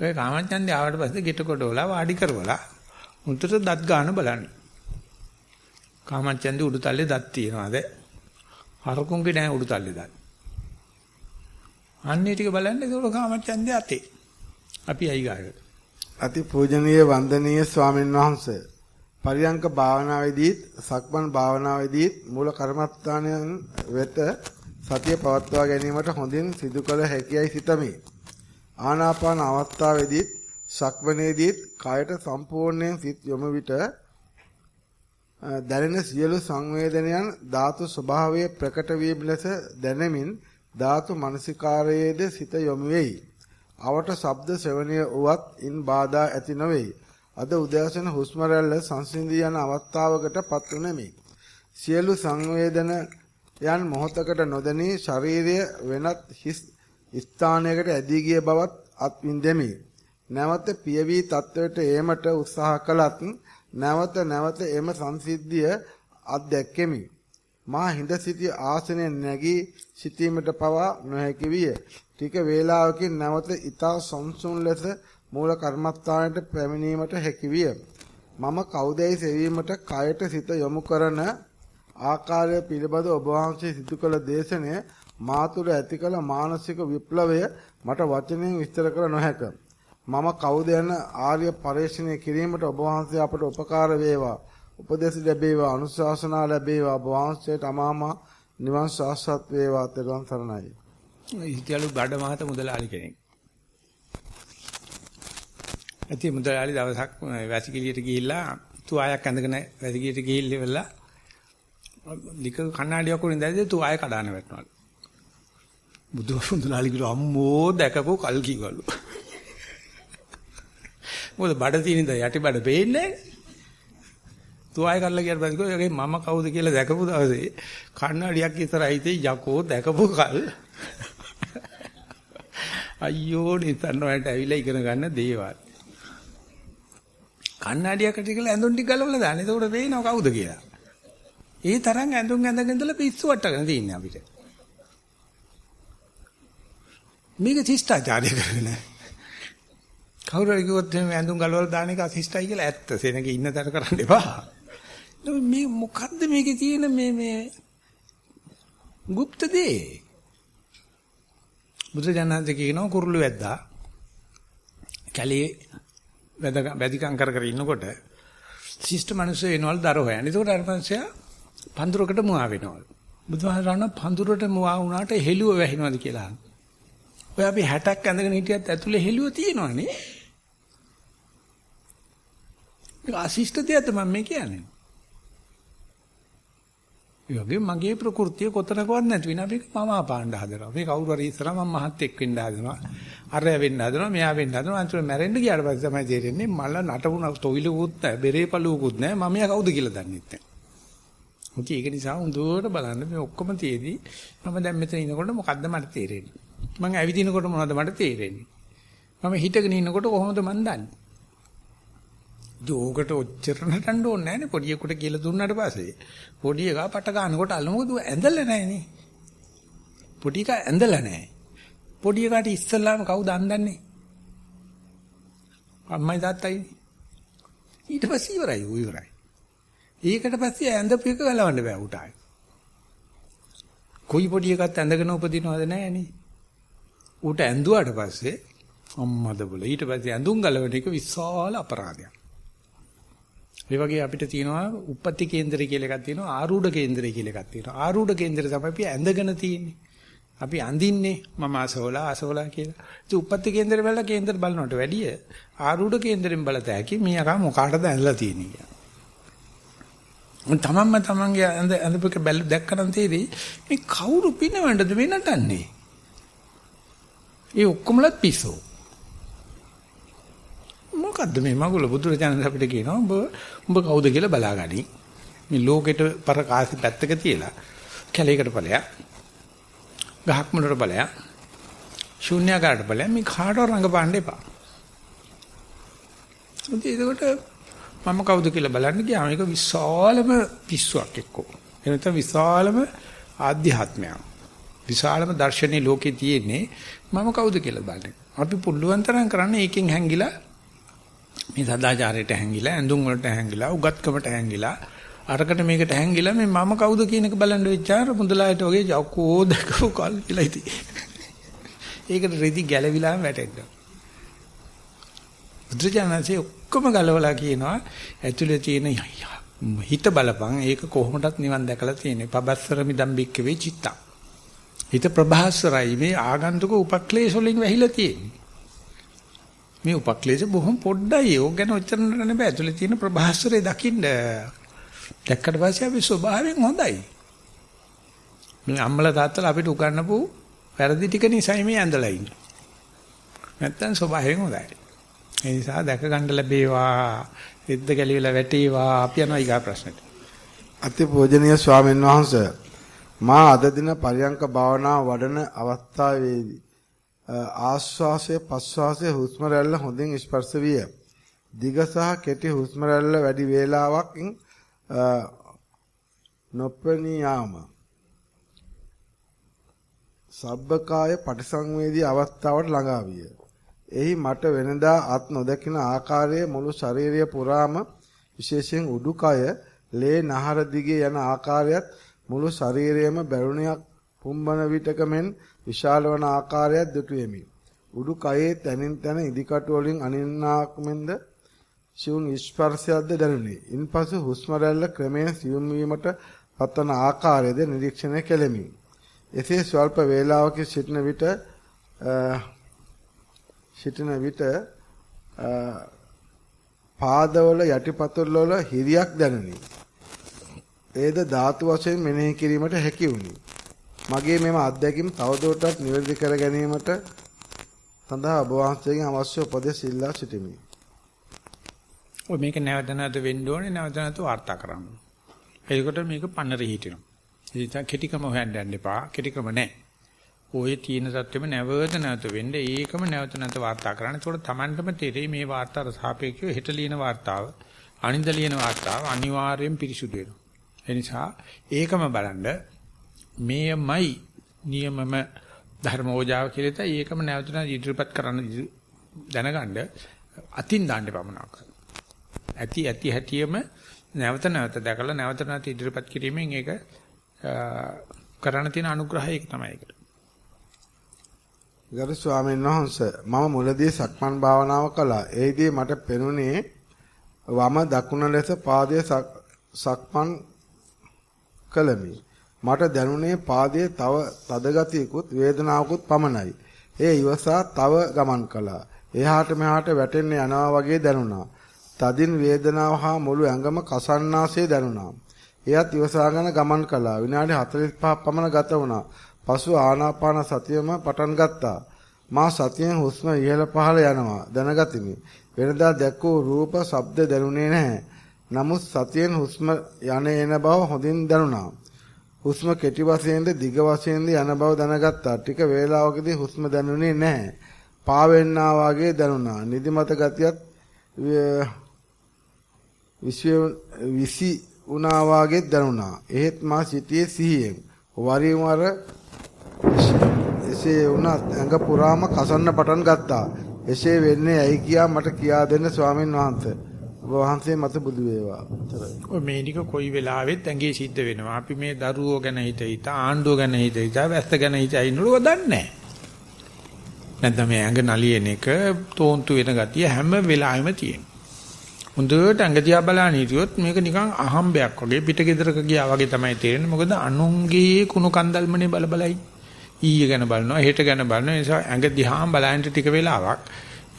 ඔය කාමච්ඡන්දේ ආවට පස්සේ ගෙට කොටවලා වාඩි කරවලා උන්ටට දත් ගන්න බලන්න. කාමච්ඡන්දේ උඩුතල්ලේ දත් තියනවාද? හරකුන්ගේ නැහැ උඩුතල්ලේ දත්. අන්නේ ටික බලන්න ඒක කාමච්ඡන්දේ අතේ. අපි අයි ගායකට. අති පූජනීය වන්දනීය ස්වාමීන් වහන්සේ පරියංක භාවනාවේදීත් සක්මන් භාවනාවේදීත් මූල කර්මස්ථානයන් වෙත සතිය පවත්වා ගැනීමට හොඳින් සිදු කළ හැකියයි සිතමි. ආනාපාන අවස්ථාවේදීත් සක්මනේදීත් කායට සම්පූර්ණයෙන් සිත් යොමු විට දැනෙන සියලු සංවේදනයන් ධාතු ස්වභාවයේ ප්‍රකට වීම ලෙස දැනෙමින් ධාතු මනසිකාරයේද සිත යොමු වෙයි. අවට ශබ්ද ශ්‍රවණය වුවත් ඉන් බාධා ඇති නොවේ. අද උදෑසන හුස්ම රැල්ල සංසිඳී යන අවස්ථාවකට පත්ුනේමි. සියලු සංවේදන යන් මොහතකට නොදැනී ශරීරය වෙනත් හිස් ස්ථානයකට ඇදී ගිය බවත් අත්විඳෙමි. නැවත පියවි තත්වයට ඒමට උත්සාහ කළත් නැවත නැවත එම සංසිද්ධිය අත්දැක්කෙමි. මා හිඳ සිටි ආසනයෙන් නැගී සිටීමට පවා නොහැකි විය. ටික වේලාවකින් නැවත ඊතා සංසුන් ලෙස මූල කර්මස්ථානයට පැමිණීමට හැකි විය. මම කවුදැයි සෙවීමට කයට සිත යොමු කරන ආකාරය පිළිබඳ ඔබ වහන්සේ සිදු කළ දේශනය මා තුළ ඇති කළ මානසික විප්ලවය මට වචනෙන් විස්තර කළ නොහැක. මම කවුද යන ආර්ය පරිශ්‍රණය කිරීමට ඔබ වහන්සේ අපට උපකාර වේවා. උපදෙස් ලැබේවා, අනුශාසනා ලැබේවා. ඔබ වහන්සේට අමාමා නිවන් සාක්ෂාත් වේවා. තෙරුවන් සරණයි. හිටියලු බඩ මහත මුදලාලි කෙනෙක්. ඇති මුදලාලි දවසක් වැසිකිළියට ගිහිල්ලා තුආයක් ඇඳගෙන වැසිකිළියට ගිහිල්ලා ලික කණ්ණාඩියක් උඩින් දැද්දේ තුආය කඩාන වැටුණා. බුදුහාමුදුරලාලි කිව්වා අම්මෝ දැකපෝ කල් කිව්වලු. මොකද බඩ තියෙන ද යටි බඩ පේන්නේ තුආය කරලා කියන බඳ කිව්වා මම කවුද කියලා දැකපු දවසේ කණ්ණාඩියක් ඉස්සරහින් යකෝ දැකපු කල් අයියෝ නිතන්න වලට ඇවිල්ලා ඉගෙන ගන්න දේවල්. කණ්ණාඩියකට කියලා ඇඳුම් ටික ගලවලා දාන්න. එතකොට පේනවා කවුද කියලා. ඒ තරම් ඇඳුම් ඇඳගෙන ඉඳලා පිස්සු වට්ටගෙන තියන්නේ අපිට. මේක ශිෂ්ටාචාරය කරගෙන. කවුරු හරි කිව්වොත් මේ ඇඳුම් ගලවලා දාන එක අශිෂ්ටයි කියලා ඇත්ත. සෙනගේ ඉන්න තැන කරන්න එපා. මේ මොකද්ද මේකේ තියෙන මේ මේ গুপ্ত දේ? බුදුජානක කියනවා කුරුළු වැද්දා කැලේ වැදිකම් කර කර ඉන්නකොට ශිෂ්ට මිනිස්සු එනවලු දර හොයන්නේ. ඒකට අර මිනිස්සයා පඳුරකට මුවා වෙනවලු. බුදුහාමරණ පඳුරට මුවා වුණාට හෙළුව වැහිනවද කියලා. ඔය අපි 60ක් ඇඳගෙන හිටියත් ඇතුලේ හෙළුව තියෙනවනේ. ඒක අශිෂ්ටතියද මම මේ කියන්නේ. ඒ වගේ මගේ ප්‍රകൃතිය කොතනකවත් නැති වෙන අපි මම ආපාණ්ඩ හදනවා. මේ කවුරු හරි ඉස්සරහ මම මහත් එක් වෙන්න හදනවා. අරය වෙන්න හදනවා, මෙයා වෙන්න හදනවා. අන්තිමට මැරෙන්න ගියාට පස්සේ තමයි තේරෙන්නේ මල නටුණ තොවිලුකුත් නැහැ, බෙරේ පළුවකුත් නැහැ. මම එයා කවුද කියලා දන්නේ නැහැ. මොකද ඒක නිසා හොඳට බලන්න මේ ඔක්කොම තියේදී මම දැන් මෙතන ඉනකොට මොකද්ද මට තේරෙන්නේ? මම ඇවිදිනකොට මොනවද මට තේරෙන්නේ? මම හිටගෙන ඉන්නකොට කොහොමද මන් දන්නේ? ජෝකට ඔච්චර නටන්න ඕනේ නැහැනේ පොඩියෙකුට කියලා දුන්නාට පස්සේ. පොඩි එකා පට ගන්නකොට අල්ල මොකද ඇඳලා නැහැනේ. පොඩි එකා ඇඳලා නැහැ. පොඩි එකාට ඉස්සල්ලාම කවුද අඳන්නේ? අම්මයි තාත්තයි. ඊට පස්සේ ඉවරයි ඌ ඉවරයි. ඒකට පස්සේ ඇඳපු එක ගලවන්න බෑ උට ආයි. කොයි පොඩි එකත් ඇඳගෙන උපදිනවද නැහනේ. ඌට ඇඳුවාට පස්සේ අම්මද බල ඊට පස්සේ ඇඳුම් ගලවන එක විශාල අපරාධයක්. ඒ වගේ අපිට තියෙනවා උප්පත්ති කේන්දරය කියලා එකක් තියෙනවා ආරූඪ කේන්දරය කියලා එකක් තියෙනවා. ආරූඪ කේන්දරය තමයි අපි ඇඳගෙන තියෙන්නේ. අපි අඳින්නේ මම අසෝලා අසෝලා කියලා. ඉතින් උප්පත්ති කේන්දරය බලලා කේන්දර බලනවට වැඩිය ආරූඪ කේන්දරෙන් බලත හැකි මීයා මොකාටද ඇඳලා තියෙන්නේ කියලා. තමන්ම තමන්ගේ ඇඳ ඇඳපුක බැල දැක්කනම් තේරෙයි මේ කවුරු පිනවන්නද මේ නටන්නේ. ඒ ඔක්කොමලත් පිස්සෝ. මොකද්ද මේ මගුල බුදුරජාණන් අපිට කියනවා උඹ උඹ කවුද කියලා බලාගනි. මේ ලෝකෙට පරකාසි පැත්තක තියලා කැලේකට ඵලයක් ගහක් මුලට ඵලයක් ශූන්‍යකාරට ඵලයක් මේ කාටව රඟපාන්න එපා. ඒකට මම කවුද කියලා බලන්න ගියාම ඒක විශාලම පිස්සුවක් එක්කෝ. එනත විශාලම ආධ්‍යාත්මයක්. විශාලම දර්ශනේ ලෝකේ තියෙන්නේ මම කවුද කියලා බලන්න. අපි පුළුවන් තරම් කරන්නේ ඒකෙන් හැංගිලා මේ සදාචාරයට හැංගිලා ඇඳුම් වලට හැංගිලා උගත්කමට හැංගිලා අරකට මේකට හැංගිලා මේ මම කවුද කියන එක බලන්න වෙච්චාර මුදලායට වගේ යකෝ දකෝ කල් කියලා ඉති. ඒකට රෙදි ගැලවිලාම වැටෙන්න. බුදුජානසී ඔක්කොම ගලවලා කියනවා ඇතුලේ තියෙන හිත බලපන් ඒක කොහොමදත් නිවන් දැකලා තියෙන්නේ. පබස්සර මිදම් බික්කවේ චිත්තං. හිත ප්‍රභාස්වරයි මේ ආගන්තුක උපක්ලේශ වලින් වැහිලා තියෙන්නේ. මේ උපක්ලේශ බොහොම පොඩ්ඩයි. ඕක ගැන ඔච්චර නෑ බෑ. ඇතුලේ තියෙන ප්‍රභාස්වරේ දකින්න. දැක්කට පස්සේ අපි ස්වභාවයෙන් හොඳයි. මේ අම්මලා තාත්තලා අපිට උගන්වපු වැරදි ටික නිසයි මේ ඇඳලා ඉන්නේ. නැත්තම් ස්වභාවයෙන් හොඳයි. ඒ නිසා දැක ගන්න ලැබේවා. එද්ද ගැලිවිලා වැටේවා. අපි යනවා ඊගා ප්‍රශ්නෙට. අතිපූජනීය ස්වාමීන් වහන්සේ මා අද දින පරියංක භාවනාව වඩන අවස්ථාවේදී ආශ්වාසය පශ්වාසය හුස්ම රැල්ල හොඳින් ස්පර්ශ විය. දිග සහ කෙටි හුස්ම රැල්ල වැඩි වේලාවක් නොපෙනී යාම සබ්බකාය පටිසංවේදී අවස්ථාවට ළඟා විය. එහි මට වෙනදා අත් නොදකින ආකාරයේ මුළු ශරීරය පුරාම විශේෂයෙන් උඩුකය ලේ නහර දිගේ යන ආකාරයත් මුළු ශරීරයම බැලුණයක් පුම්බන විටක මෙන් විශාල වන ආකාරයක් දුටුවෙමි. උඩුකයේ තනින් තන ඉදිකටු වලින් අනින්නාක් මෙන්ද සියුම් ස්පර්ශයක්ද දැනුනි. ඉන්පසු හුස්ම රැල්ල ක්‍රමයෙන් සියුම් වීමට පත්වන ආකාරයද නිරීක්ෂණය කෙලෙමි. එසේ ස්වල්ප වේලාවක සිටින විට සිටින විට පාදවල යටිපතුල් වල හිරියක් දැනුනි. ඒද ධාතු වශයෙන් මෙනෙහි කිරීමට හැකි වුණි. මගේ මෙම අත්දැකීම් තවදුරටත් නිවැරදි කර ගැනීමට සඳහා ඔබ වහන්සේගෙන් අවශ්‍ය උපදෙස් ඉල්ලා සිටිමි. ඔය මේක නැවත නැවත වෙන්න ඕනේ නැවත නැවත වාර්තා කරන්න. එතකොට මේක පන්නර හිටිනවා. ඉතින් කෙටිකම හොයන්න යන්න එපා. කෙටිකම නැහැ. ඔය තියෙන සත්‍යෙම නැවත නැවත වෙන්න ඒකම නැවත නැවත වාර්තා කරන්න. ඒතකොට Tamanටම තේරෙයි මේ වාර්තාවට සාපේක්ෂව හෙට ලියන වාර්තාව, අනිද්දා ලියන වාර්තාව අනිවාර්යෙන් පිරිසුදු වෙනවා. ඒ නිසා ඒකම බලන්න මේමයි නියමම ධර්මෝජාව කියලා තයි ඒකම නැවත නැවත ඉදිරිපත් කරන්න දැනගන්න අතින් දාන්න පමණක්. ඇති ඇති හැටියෙම නැවත නැවත දැකලා නැවත නැවත ඉදිරිපත් කිරීමෙන් ඒක කරණ තියෙන අනුග්‍රහය ඒක තමයි ඒකට. ගරු ස්වාමීන් වහන්සේ මම මුලදී සක්මන් භාවනාව කළා. එෙහිදී මට පෙනුනේ වම දකුණ ලෙස පාදයේ සක්මන් කළමි. මට දැනුනේ පාදයේ තව තද ගතියකුත් වේදනාවකුත් පමණයි. ඒ ඉවසා තව ගමන් කළා. එහාට මෙහාට වැටෙන්න යනවා වගේ දැනුණා. තදින් වේදනාව හා මුළු ඇඟම කසන්නාසේ දැනුණා. එයත් ඉවසාගෙන ගමන් කළා. විනාඩි 45ක් පමණ ගත වුණා. පසු ආනාපාන සතියම පටන් ගත්තා. මා සතියෙන් හුස්ම ඉහළ පහළ යනවා දැනගතිමි. වෙනදා දැක්වූ රූප, ශබ්ද දැනුනේ නැහැ. නමුත් සතියෙන් හුස්ම යන එන බව හොඳින් දැනුණා. හුස්ම කෙටි වශයෙන්ද දිග වශයෙන්ද යන බව දැනගත්තා. ටික වේලාවකදී හුස්ම දැනුනේ නැහැ. පාවෙන්නා වාගේ දැනුණා. නිදිමත ගතියත් විසි වුණා වාගේ දැනුණා. එහෙත් මා සිටියේ සිහියෙන්. වරින් වර එසේ වුණත් ඇඟ පුරාම කසන්න පටන් ගත්තා. එසේ වෙන්නේ ඇයි කියා මට කියා දෙන්න ස්වාමින් වහන්සේ. ඔබ වහන්සේ මත බුදු වේවා. ඔය මේ ටික කොයි වෙලාවෙත් ඇඟේ සිද්ධ වෙනවා. අපි මේ දරුවෝ ගැන හිත හිත ආණ්ඩුව ගැන හිත හිත වැස්ස ගැන හිත ඉන්නලුව දන්නේ නැහැ. නැත්නම් මේ ඇඟ නලියන එක තෝන්තු වෙන ගතිය හැම වෙලාවෙම තියෙනවා. හොඳට ඇඟ දිහා බලන හිටියොත් මේක නිකන් අහම්බයක් වගේ පිටගෙදරක ගියා වගේ තමයි තේරෙන්නේ. මොකද අනුන්ගේ කුණු කන්දල්මනේ බල බලයි. ඊය ගැන බලනවා, හෙට ගැන බලනවා. ඒ නිසා ඇඟ දිහා බලන්න ටික වෙලාවක්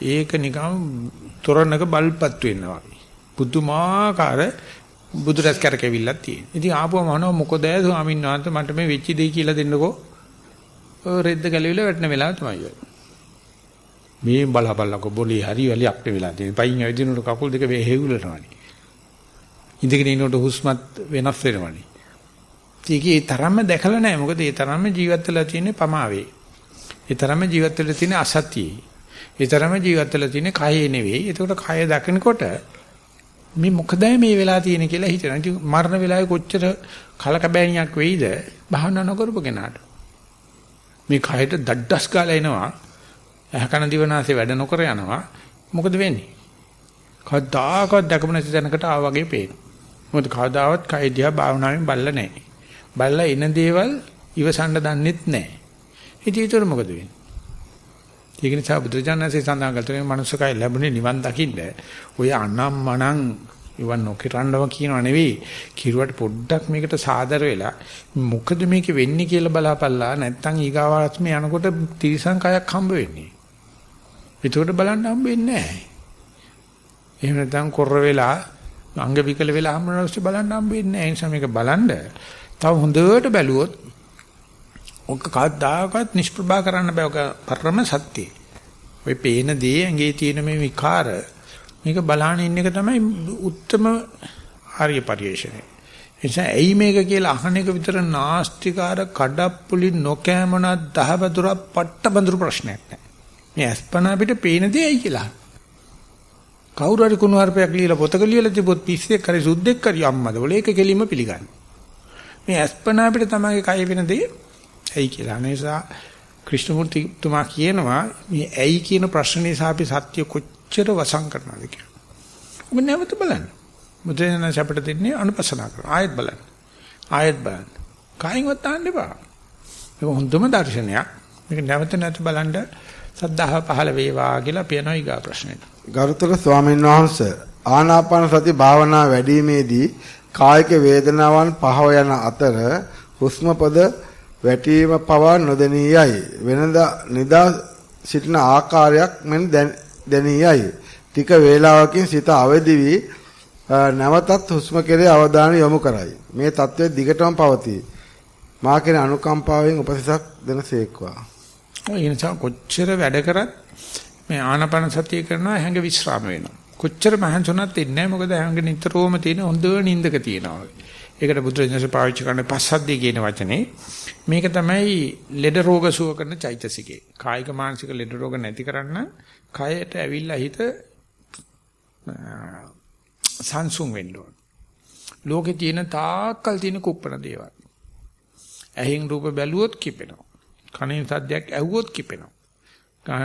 ඒක නිකන් තොරණක බල්පත් වෙනවා. පුදුමාකාර බුදුරස් කරකෙවිල්ලක් තියෙන. ඉතින් ආපුවම අහනවා මොකද ස්වාමීන් වහන්සේ මට මේ වෙච්ච දෙය කියලා දෙන්නකෝ. රෙද්ද ගැලවිලා වැටෙන වෙලාව තමයි ඔය. මේ බලපල්ලකෝ බොලේ හරි වැලියක් වෙලා තියෙන. පයින් ඇවිදිනකොට කකුල් දෙක වෙහෙවුලනවානි. ඉඳගෙන ඉන්නකොට හුස්මත් වෙනස් වෙනවානි. ඒකේ ඒ තරම්ම දැකලා නැහැ. මොකද ඒ තරම්ම ජීවත් වෙලා තියෙන්නේ පමාවේ. ඒ තරම්ම ජීවත් වෙලා තියෙන්නේ අසතියේ. ඒ තරම්ම ජීවත් වෙලා තියෙන්නේ කයේ නෙවෙයි. ඒකට කය දකිනකොට මේ මොකද මේ වෙලා තියෙන්නේ කියලා හිතනවා. ඉතින් මරණ වෙලාවේ කොච්චර කලකබෑනියක් වෙයිද භාවනා නොකරපු කෙනාට. මේ කයට දඩඩස් ගාලා එනවා. ඇහකන දිවනාසේ වැඩ නොකර යනවා. මොකද වෙන්නේ? කවදාකවත් දැකම නැති තැනකට ආ වගේ පේනවා. මොකද කවදාවත් කය දිහා භාවනාවෙන් බල්ලා නැහැ. බල්ලා එන දේවල් ඉවසන්න දන්නෙත් නැහැ. ඉතින් ඒතර මොකද වෙන්නේ? ඒක නිසා බුදුරජාණන්සේ සඳහන් කළේ මනුස්සකය ලැබුණේ නිවන් දකින්න. ඔය අනම් මනං ඉවන් නොකිරන්නව කියනව නෙවෙයි. කිරුවට පොඩ්ඩක් මේකට සාදර වෙලා මොකද මේක වෙන්නේ කියලා බලාපල්ලා නැත්තම් ඊගාවාස්මේ යනකොට තිරිසන් කයක් හම්බ වෙන්නේ. ඒකට බලන්න හම්බ වෙන්නේ නැහැ. එහෙම නැත්නම් කොර වෙලා අංග විකල වෙලා හම්බුනොත් බලන්න හම්බ වෙන්නේ නැහැ. ඒ නිසා මේක බලන්න තව හොඳට බැලුවොත් ඔක කවදාකවත් නිෂ්ප්‍රභා කරන්න බෑ. ඔක පරම සත්‍යයි. ඔය පේන දේ ඇඟේ තියෙන මේ විකාර මේක බලහන් ඉන්න එක තමයි උත්තරම ආර්ය පරිශ්‍රණය. එනිසා ඇයි මේක කියලා අහන එක විතර නාස්තිකාර කඩප්පුලි නොකෑමන දහවතුර පට්ටබඳුරු ප්‍රශ්නයක් නෑ. මේ අස්පනා අපිට පේන දේ ඇයි කියලා. කවුරු හරි කුණු හarpයක් ලියලා පොතක ලියලා තිබොත් පිස්සෙක් හරි සුද්දෙක් හරි අම්මද ඔල ඒක කෙලින්ම පිළිගන්න. මේ අස්පනා අපිට තමයි කය වෙන දේ ඇයි කියලා. නිසා ක්‍රිෂ්ණමූර්ති තුමා කියනවා මේ ඇයි කියන ප්‍රශ්න නිසා අපි සත්‍ය කොච්චර වසං කරනවද කියලා. ඔබ නැවත බලන්න. මුද්‍රේන අපිට දෙන්නේ අනුපසනා කරනවා. ආයෙත් බලන්න. ආයෙත් බලන්න. කායින්වත් තාන්න එපා. මේක හොඳම දර්ශනයක්. මේක නැවත නැවත බලන්න සද්ධාව පහළ වේවා කියලා පියනවා ඊගා ප්‍රශ්නෙට. ගරුතර ස්වාමීන් වහන්සේ ආනාපාන සති භාවනා වැඩිීමේදී කායික වේදනාවන් පහව යන අතර හුස්ම පද වැටීම පවා නොදැනියයි වෙනදා නිදා සිටින ආකාරයක් මෙන් දැනියයි ටික වේලාවකින් සිත අවදි වී නැවතත් හුස්ම කෙරේ අවධානය යොමු කරයි. මේ தત્ත්වය දිගටම පවතී. මා කෙරේ අනුකම්පාවෙන් උපසිතක් දෙනසේක්වා ඒ නිසා කොච්චර වැඩ කරත් මේ ආනපන සතිය කරනවා හැඟ විශ්‍රාම වෙනවා. කොච්චර මහන්සුණත් ඉන්නේ නැහැ. මොකද හැඟ නිතරම තියෙන හොඳ නිින්දක තියෙනවා. ඒකට බුදුරජාණන් පාවිච්චි කරන පස්සද්ධිය කියන වචනේ. මේක තමයි ලෙඩ රෝග සුව කරන චෛතසිකේ. කායික මානසික ලෙඩ රෝග නැති කරන්න කයට ඇවිල්ලා හිත සංසුන් වෙන්න ඕන. ලෝකේ තියෙන තාක්කල් තියෙන කුප්පන දේවල්. ඇහෙන් රූප බැලුවොත් කිපෙනවා. කනෙන් සද්දයක් ඇහුවොත් කිපෙනවා.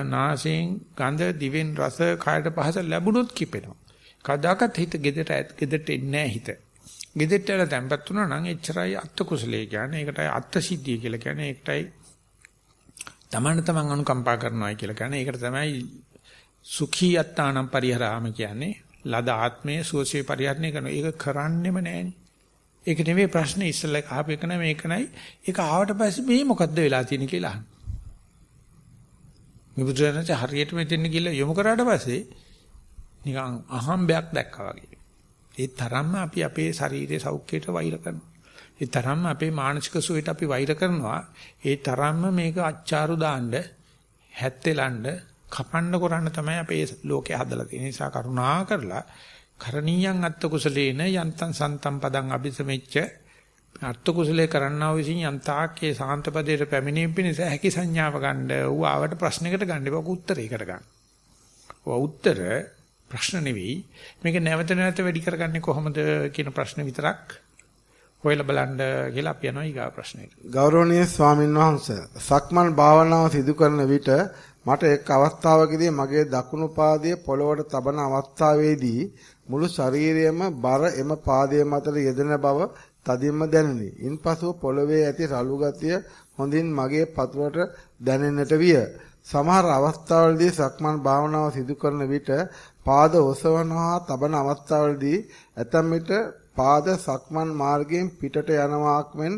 නාසයෙන් ගඳ දිවෙන් රස කායට පහස ලැබුණොත් කිපෙනවා. කදාකත් හිත gedට gedට එන්නේ නැහැ හිත. Gedට යන තැම්පත් වුණා නම් එච්චරයි අත්ත කුසලයේ කියන්නේ. ඒකටයි අත්ත සිද්ධිය කියලා කියන්නේ. ඒකටයි තමන්න තමන් අනුකම්පා කරනවායි කියලා කියන්නේ. ඒකට තමයි සුඛී අත්තානම් පරිහරාම කියන්නේ. ලද ආත්මයේ සුවසේ පරිහරණය කරන. ඒක කරන්නෙම නැහෙනි. ඒක නෙවෙයි ප්‍රශ්නේ ඉස්සෙල්ලා අහපේක නෑ මේක නයි. ඒක ආවට පස්සේ මේ මොකද්ද වෙලා තියෙන්නේ කියලා අහන්න. මේ බුදුරජාණන් හරියට මෙතෙන් ගිහලා යොමු කරාට පස්සේ නිකන් අහම්බයක් දැක්කා වගේ. ඒ තරම්ම අපි අපේ ශරීරයේ සෞඛ්‍යයට වෛර කරනවා. ඒ තරම්ම අපේ මානසික සුවයට අපි වෛර කරනවා. ඒ තරම්ම මේක අච්චාරු දාන්න, හැත්තෙලන්න, කපන්න කරන්න තමයි අපේ ලෝකේ හදලා තියෙන නිසා කරුණා කරලා කරණීයන් අත්ත කුසලේන යන්තං සන්තම් පදං අபிසමෙච්ච අර්ථ කුසලයේ කරන්නා විසින් යන්තාක්කේ සාන්ත පදයට පැමිණීම පිණිස හැකි සංඥාව ගන්න ඌ ආවට ප්‍රශ්නයකට ගන්න එපා උත්තරයකට ගන්න. ඔය උත්තර ප්‍රශ්න නෙවෙයි මේක නැවත නැවත වැඩි කරගන්නේ කොහොමද කියන ප්‍රශ්න විතරක් හොයලා බලන්න කියලා අපි යනවා ඊගා ප්‍රශ්නෙට. ගෞරවනීය ස්වාමින් වහන්සේ සක්මන් භාවනාව සිදු කරන විට මට එක් අවස්ථාවකදී මගේ දකුණු පාදයේ පොළවට තබන අවස්ථාවේදී මුළු ශරීරයම බර එම පාදයේ මතට යෙදෙන බව තදින්ම දැනුනි. ඉන්පසුව පොළවේ ඇති රළු ගතිය හොඳින් මගේ පතුලට දැනෙන්නට විය. සමහර අවස්ථාවලදී සක්මන් භාවනාව සිදු කරන විට පාද ඔසවනවා තබන අවස්ථාවලදී ඇතැම් විට පාද සක්මන් මාර්ගයෙන් පිටට යනවාක් මෙන්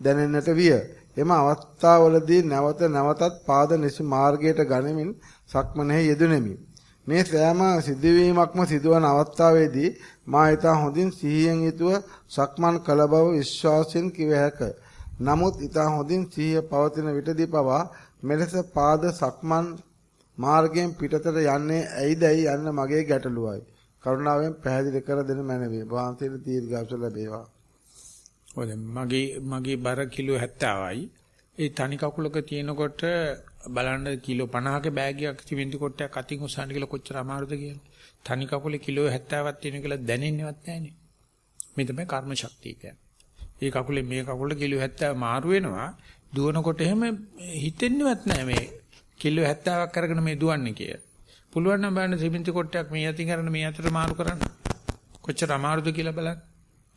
දැනෙන්නට විය. එම අවස්ථාවලදී නැවත නැවතත් පාද නිසි මාර්ගයට ගනිමින් සක්මනෙහි යෙදුණෙමි. මේ සෑම සිදුවීමක්ම සිදුවන අවස්ථාවේදී මා ඊට හොඳින් සිහියෙන් යුතුව සක්මන් කළ බව විශ්වාසයෙන් කිව හැක. නමුත් ඊට හොඳින් සිහිය පවතින විටදී පවා මෙලෙස පාද සක්මන් මාර්ගයෙන් පිටතට යන්නේ ඇයිදයි යන්න මගේ ගැටලුවයි. කරුණාවෙන් පැහැදිලි කර දෙන මැනවි. වහන්සේට දීර්ඝායුෂ ලැබේවා. ඔය මගේ මගේ බර කිලෝ 70යි. ඒ තනි කකුලක තියෙනකොට බලන්න කිලෝ 50ක බෑගයක් සිමෙන්ති කොටයක් අතින් උස්සන්න කියලා කොච්චර අමාරුද කියලා. තනි කකුලේ කිලෝ 70ක් තියෙන කියලා දැනෙන්නේවත් නැහනේ. මේ තමයි කර්ම ශක්තිය කියන්නේ. මේ කකුලේ මේ කකුලේ කිලෝ 70 මාරු වෙනවා. දුවනකොට එහෙම හිතෙන්නේවත් නැහැ මේ කිලෝ 70ක් අරගෙන මේ දුවන්නේ කියලා. පුළුවන් නම් බලන්න සිමෙන්ති කොටයක් මේ අතින් කරන මේ අතට මාරු කරන්න. කොච්චර අමාරුද කියලා බලන්න.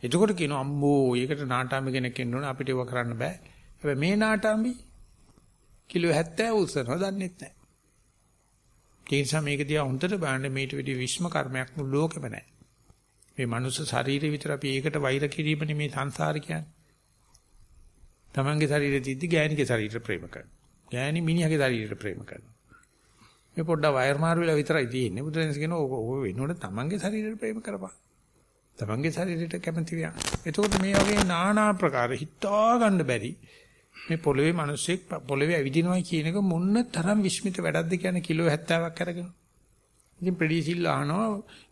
එතකොට කියනවා අම්බෝ ඒකට නාටාම කෙනෙක් ඉන්න ඕන අපිට ඒව කරන්න බෑ. හැබැයි මේ නාටාම්බි කිලෝ 70 උස්සනවා දන්නෙත් නැහැ. ඒ නිසා මේක දිහා හොඳට බලන්න මේට වැඩි විශ්ම කර්මයක් මුළු ලෝකෙම නැහැ. මේ මනුස්ස ශරීරය විතර අපි ඒකට වෛර කිරීමනේ මේ සංසාර කියන්නේ. තමන්ගේ ශරීරය තිද්දි ගෑණිගේ ශරීරයට ප්‍රේම කරනවා. ගෑණි මිනිහාගේ ශරීරයට ප්‍රේම කරනවා. මේ පොඩ්ඩ වයර් මාරු වෙලා විතරයි තියෙන්නේ. බුදුරජාණන් කියනවා ඕක වෙනකොට තමන්ගේ ශරීරයට ප්‍රේම කරපන්. තමන්ගේ ශරීරයට කැමති වියන්. එතකොට මේ වගේ নানা ප්‍රකාර හිතා ගන්න බැරි මේ පොළවේ මිනිස්සෙක් පොළවේ ඇවිදිනවා කියන එක මොන්න තරම් විශ්මිත වැඩක්ද කියන කිලෝ 70ක් අරගෙන. ඉතින් ප්‍රෙඩිසිල් අහනවා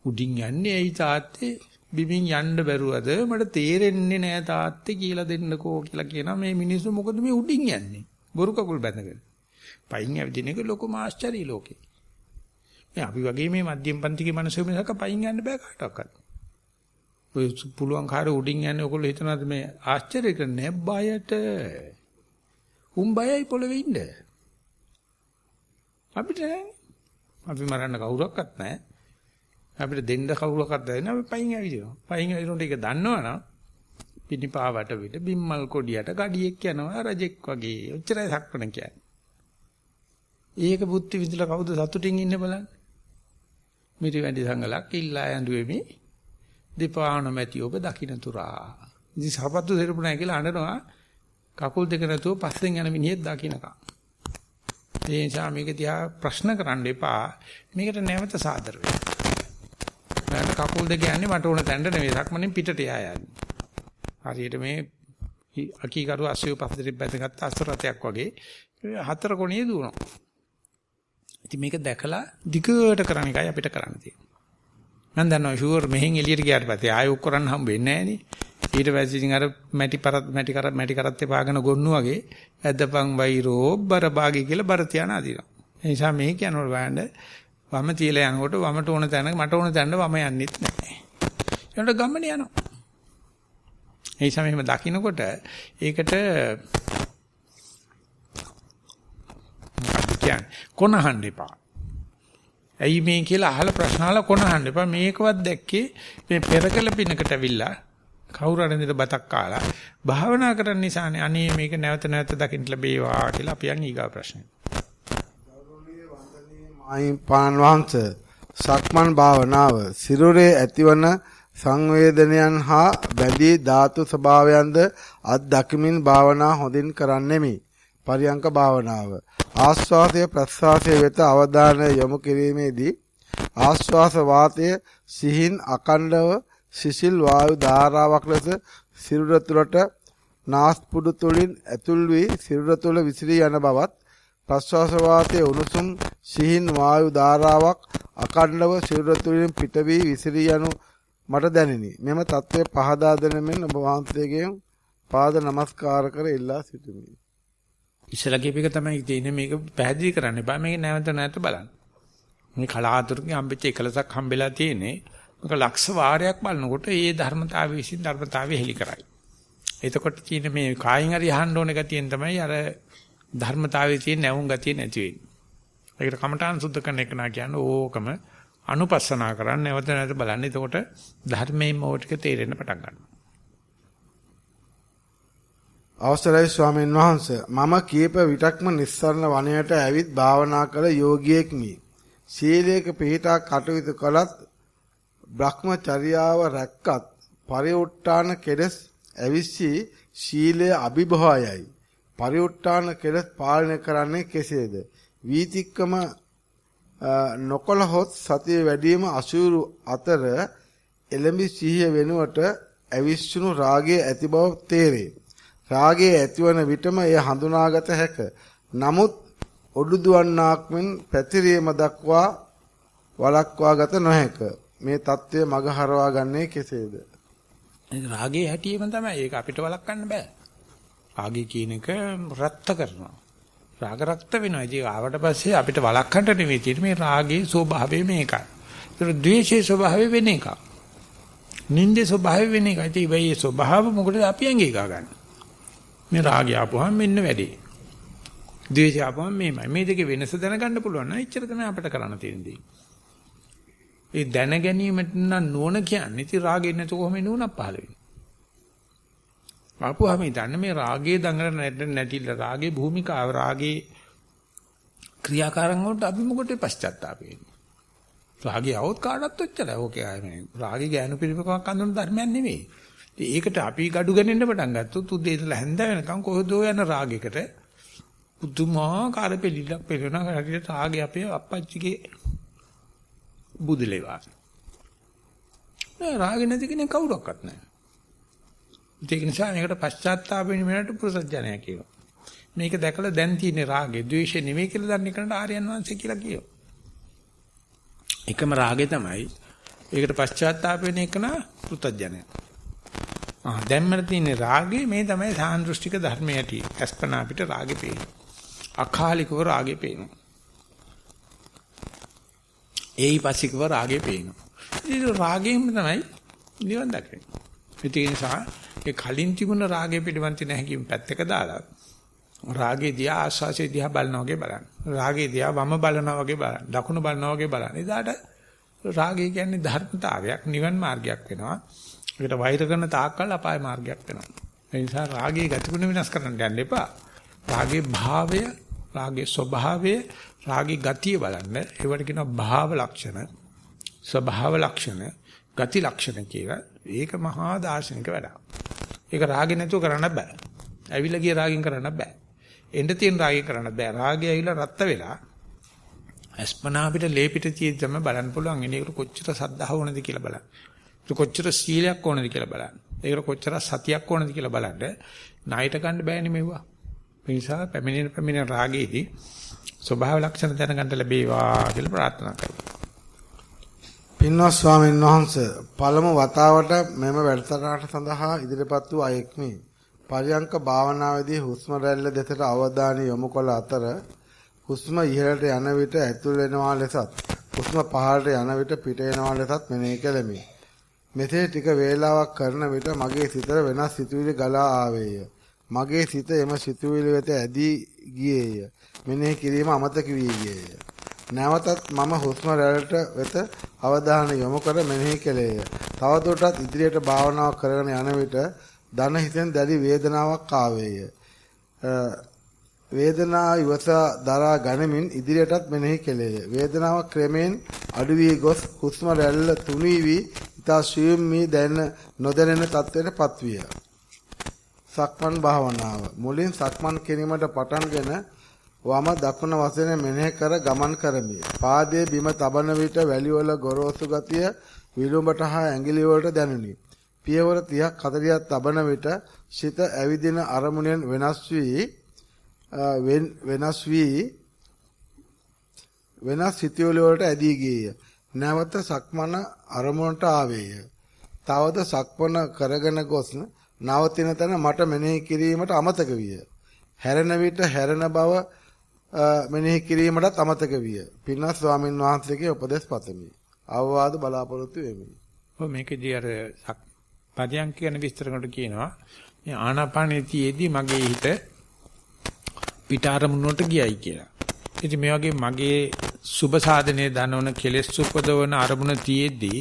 උඩින් යන්නේ ඇයි තාත්තේ බිමින් යන්න බැරුවද මට තේරෙන්නේ නෑ තාත්තේ කියලා දෙන්නකෝ කියලා කියනවා මේ මිනිස්සු මොකද මේ උඩින් යන්නේ බොරු කකුල් බැඳගෙන. පයින් ඇවිදින එක ලොකුම ආශ්චර්ය ලෝකේ. මේ අපි වගේ මේ මධ්‍යම පන්තිකේ මිනිස්සු මිසක පයින් යන්න බෑ කාටවත්. ඔය පුළුවන් කාර්ය උඩින් යන්නේ ඔයගොල්ලෝ හිතනවාද මේ ආශ්චර්ය කරන්නේ බයට. උන් බයයි පොළවේ ඉන්න. අපිට අපි මරන්න කවුරක්වත් නැහැ. අපිට දෙන්න කවුරක්වත් නැහැ. අපි පයින් ඇවිදිනවා. පයින් ඇවිදිනකොට ඒක දන්නවනම් පිටිපාවට විට බිම්මල් කොඩියට gadiයෙක් යනවා රජෙක් වගේ. ඔච්චරයි සක්කණ කියන්නේ. ඒක බුද්ධි විඳලා කවුද සතුටින් ඉන්නේ බලන්න. මිරි වැඩි සංගලක් ඉල්ලා ඇඳුවෙමි. දීපාන මැටි ඔබ දකින්න තුරා. ඉතින් සපත්තු දෙරපු නැහැ කියලා අඬනවා. කකුල් දෙක නැතුව පස්සෙන් යන මිනිහෙක් දකින්නකම්. ඒ නිසා මේක දිහා ප්‍රශ්න කරන්න එපා. මේකට නැවත සාදර වෙන්න. මට කකුල් දෙක යන්නේ මට ඕන තැනට නෙවෙයි. සක්මණෙන් පිටට යා යන්නේ. හරියට මේ අකීකරු අසියු පස්තරේ බැඳගත්ත අස්තරතයක් වගේ හතර කොණියේ දුවනවා. ඉතින් මේක දැකලා දිගට කරන එකයි අපිට කරන්න තියෙන්නේ. මම දන්නවා ෂුවර් මෙහෙන් එළියට ගියාට පස්සේ ආයෙ ඔක් කරන්න හම්බ වෙන්නේ නැහැ නේ. ඊට පස්සේ ඉතින් අර මැටි පරත් මැටි කරත් මැටි කරත්තේ පාගෙන ගොන්නු වගේ ඇද්දපන් වෛරෝ බර භාගී කියලා බර තියාන අදිනවා. ඒ නිසා මේ කියනකොට බලන්න වම තියලා යනකොට වමට ඕන තැන මට ඕන තැනට වම යන්නෙත් නැහැ. ඒකට ගමන යනවා. ඒ නිසා මෙහෙම දකින්නකොට ඒකට කියන්නේ කොනහන්න එපා. ඇයි මේ කියලා අහලා ප්‍රශ්න අහලා කොනහන්න එපා. මේකවත් දැක්කේ මේ පෙරකල පිනකට ඇවිල්ලා කවුරු හරි දෙන බතක් කාලා භාවනා කරන නිසානේ අනේ මේක නැවත නැවත දකින්න ලැබේවා කියලා අපි යන්නේ ඊගා ප්‍රශ්නේ. මායිපාන් වහන්ස සක්මන් භාවනාව සිරුරේ ඇතිවන සංවේදනයන් හා බැඳී ධාතු ස්වභාවයන්ද අත් දකිමින් භාවනා හොඳින් කරන්නෙමි. පරියංක භාවනාව ආස්වාසය ප්‍රස්වාසය වෙත අවධානය යොමු කිරීමේදී ආස්වාස වාතය සිහින් අකණ්ඩව සිසිල් වායු ධාරාවක් ලෙස සිරුර තුළට නාස්පුඩු තුලින් ඇතුල් වී සිරුර තුළ විසිරී යන බවත් ප්‍රස්වාස වාතයේ උණුසුම් සිහින් වායු ධාරාවක් අකණ්ඩව සිරුර තුලින් පිට වී විසිරී යනු මට දැනිනි. මෙම தત્ත්වය පහදා දෙන මෙන් ඔබ වහන්සේගෙන් පාද නමස්කාර කර ඉල්ලා සිටිමි. ඉස්සලා කියපේක තමයි තියෙන්නේ මේක පැහැදිලි කරන්න එපා මේක නැවත නැවත බලන්න. මේ කලාතුරකින් හම්බෙච්ච එකලසක් හම්බෙලා තියෙන්නේ. මේක ලක්ෂ වාරයක් බලනකොට ඒ ධර්මතාවය විසින් ධර්මතාවය හෙලි කරයි. එතකොට කියන මේ කායින් හරි අහන්න ඕන ගතියෙන් තමයි අර ධර්මතාවයේ තියෙන නැවුම් ගතිය නැති වෙන්නේ. ඒකට කමඨාන් සුද්ධ කරන එක නා කියන්නේ ඕකම අනුපස්සනා කරන්න නැවත නැවත බලන්න. එතකොට ධර්මයෙන් මොටික තේරෙන්න පටන් ගන්නවා. අවසරයි ස්වාමීන් වහන්ස මම කීප විටක්ම නිස්සරණ වනයට ඇවිත් භාවනා කළ යෝගියෙක්මි. සීලයක පිහිටා කටයුතු කළත් බ්‍රහ්මචර්යාව රැක්කත් පරිඋට්ටාන කෙලස් ඇවිස්සි ශීලය අභිභවයයි. පරිඋට්ටාන කෙලස් පාලනය කරන්නේ කෙසේද? වීතික්කම නොකලහොත් සතිය වැඩිම අසුරු අතර එළඹි සිහිය වෙනුවට ඇවිස්සුණු රාගයේ ඇති බව තේරේ. රාගයේ ඇතිවන විටම එය හඳුනාගත හැක. නමුත් ඔඩුදුවන්නාක් මෙන් පැතිරීම දක්වා වළක්වා ගත නොහැක. මේ தත්ත්වය මගහරවා ගන්නේ කෙසේද? රාගයේ හැටියෙම තමයි. ඒක අපිට වළක්වන්න බෑ. රාගය කියන එක රත්ත කරනවා. රාග රක්ත වෙනවා. ඉතින් ආවට පස්සේ අපිට වළක්වන්න නෙවෙයි තියෙන්නේ මේ රාගයේ ස්වභාවය මේකයි. ඒක ද්වේෂයේ ස්වභාවය වෙන එක. නින්දේ ස්වභාවය වෙන එකයි. ඉතින් මේ ස්වභාව මොකටද අපි ඇඟේ ගා ගන්න. මේ රාගය ආපුවම මෙන්න වැඩි. ද්වේෂය ආපුවම මේමයි. මේ දෙකේ වෙනස දැනගන්න පුළුවන් නම් එච්චර තමයි අපිට කරන්න තියෙන්නේ. ඒ දැන ගැනීමට නම් නෝන කියන්නේ ඉතින් රාගෙ නැතු කොහොම නෝනක් පහළ වෙන්නේ. ආපුවාම ඉතින් මේ රාගයේ දඟල නැතිලා රාගේ භූමිකාව රාගේ ක්‍රියාකාරම් වලට අපි මොකටද පශ්චාත්තාප වෙන්නේ. රාගය આવොත් කාටවත් ඔච්චරයි. ඕකේ ආයේ රාගේ ගෑනු පිළිපකමක් අඳුන ධර්මයක් නෙමෙයි. ඒකට අපි gadu ගන්නේ පටන් ගත්තොත් උදේ ඉඳලා හැන්ද වෙනකම් කොහොදෝ යන රාගයකට පුදුමාකාර පිළිලක් පෙරෙනවා. හරියට රාගේ අපේ අප්පච්චිගේ බුදුලේවා. නෑ රාගෙ නැති කෙනෙක් කවුරක්වත් නෑ. ඒක නිසා මේකට පශ්චාත්තාප වෙන මිනිහට පුරුසජනය කියනවා. මේක දැකලා දැන් තියෙන රාගෙ, ද්වේෂෙ නෙමෙයි කියලා දන්නේ කරන්න ආර්යයන් වහන්සේ කියලා කියනවා. එකම රාගෙ තමයි. ඒකට පශ්චාත්තාප වෙන එක නා පුරුසජනය. ආ දැන් මට තියෙන රාගෙ මේ තමයි සාන්දෘෂ්ටික ධර්මයේ ඇති. අස්පනා අපිට රාගෙ පේනවා. අකාලිකව රාගෙ පේනවා. ඒයි පස්සිකව රාගෙ පේනවා. ඉතින් රාගෙම තමයි නිවන් දකින්න. ඒ නිසා ඒ කලින් තිබුණ රාගය පිළිබඳ නැහැකීම පැත්තක දාලා රාගේ දිහා ආස්වාසේ දිහා බලනවා වගේ බලන්න. රාගේ දිහා වම බලනවා වගේ බලන්න. දකුණු බලනවා වගේ බලන්න. එදාට රාගය කියන්නේ ධර්මතාවයක් නිවන් මාර්ගයක් වෙනවා. ඒකට වෛර කරන තාක්කල් අපාය මාර්ගයක් වෙනවා. ඒ නිසා රාගයේ ගතිගුණ වෙනස් කරන්න යන්න එපා. රාගේ භාවය, රාගේ ස්වභාවය, රාගේ ගතිය බලන්න. ඒවට කියනවා භාව ලක්ෂණ, ස්වභාව ලක්ෂණ, ගති ලක්ෂණ කියලා. ඒක මහා දාර්ශනික වැඩක්. ඒක රාගේ නැතුව කරන්න බෑ. ඇවිල්ලා ගිය රාගෙන් කරන්න බෑ. එන්න තියෙන රාගෙන් කරන්න බෑ. රාගය ඇවිල්ලා රත්ත වෙලා අස්පනා අපිට ලේ පිට තියෙද්දි තමයි බලන්න පුළුවන්. එනේකට කොච්චර සද්ධාව ඕනද කියලා බලන්න. ඒක කොච්චර සීලයක් ඕනද කියලා බලන්න. ඒකට කොච්චර සතියක් ඕනද කියලා බලන්න. ණයට ගන්න බෑනේ මෙවුවා. ඒ නිසා පැමිණෙන පැමිණෙන රාගයේදී ස්වභාව ලක්ෂණ දැනගන්න ලැබේවා කියලා ප්‍රාර්ථනා කරමු. පින්වත් ස්වාමීන් වහන්ස පළමු වතාවට මෙම වැඩසටහන සඳහා ඉදිරිපත් වූ අයෙක්මි. පරියංක භාවනාවේදී හුස්ම රැල්ල දෙසට අවධානය යොමු කළ අතර හුස්ම ඉහළට යන විට ඇතුල් වෙනවා ලෙසත් හුස්ම පහළට යන විට පිට එනවා ලෙසත් මෙනෙහි කෙලෙමි. මෙසේ ටික වේලාවක් කරන විට මගේ සිතට වෙනස් සිතුවිලි ගලා ආවේය. මගේ සිත එම සිතුවිලි වෙත ඇදී ගියේය. මෙනෙහි කිරීම අමතක වී ගියේය. නැවතත් මම හුස්ම රැල්ලට වෙත අවධානය යොමු කර මෙනෙහි කෙලේය. තවදුරටත් ඉදිරියට භාවනාව කරගෙන යන විට දන හිතෙන් දැඩි වේදනාවක් ආවේය. වේදනාව ඉවස දරා ගනිමින් ඉදිරියටත් මෙනෙහි කෙලේය. වේදනාව ක්‍රමෙන් අඩු වී ගොස් හුස්ම රැල්ල තුනී වී ඉතා ශීම් මී දැන නොදැනෙන තත්ත්වයට පත්විය. සක්මන් භාවනාව මුලින් සක්මන් කිරීමට පටන්ගෙන වම දකුණ වශයෙන් මෙනෙහි කර ගමන් කරමි. පාදයේ බිම තබන විට වැලිවල ගොරෝසු ගතිය විලුඹට හා ඇඟිලි වලට දැනුනි. පියවර 30ක් 40ක් තබන විට සිත ඇවිදින අරමුණෙන් වෙනස් වී වෙනස් වී වෙනස් සිතුවිලි වලට ඇදී ගියේය. නැවත සක්මන අරමුණට ආවේය. තවද සක්මන කරගෙන ගොස් නවතින තැන මට මෙනෙහි කිරීමට අමතක විය. හැරෙන විට හැරෙන බව මෙනෙහි කිරීමටත් අමතක විය. පින්වත් ස්වාමින් වහන්සේගේ උපදෙස් පතමි. අවවාද බලාපොරොත්තු වෙමි. ඔව් මේකදී අර පදයන් කියන විස්තර කරනකොට කියනවා මේ ආනාපානෙතියේදී මගේ හිත පිට අරමුණට ගියයි කියලා. ඉතින් මේ වගේ මගේ සුබ සාධනයේ දනවන කෙලෙස් උපදවන අරමුණ තියේදී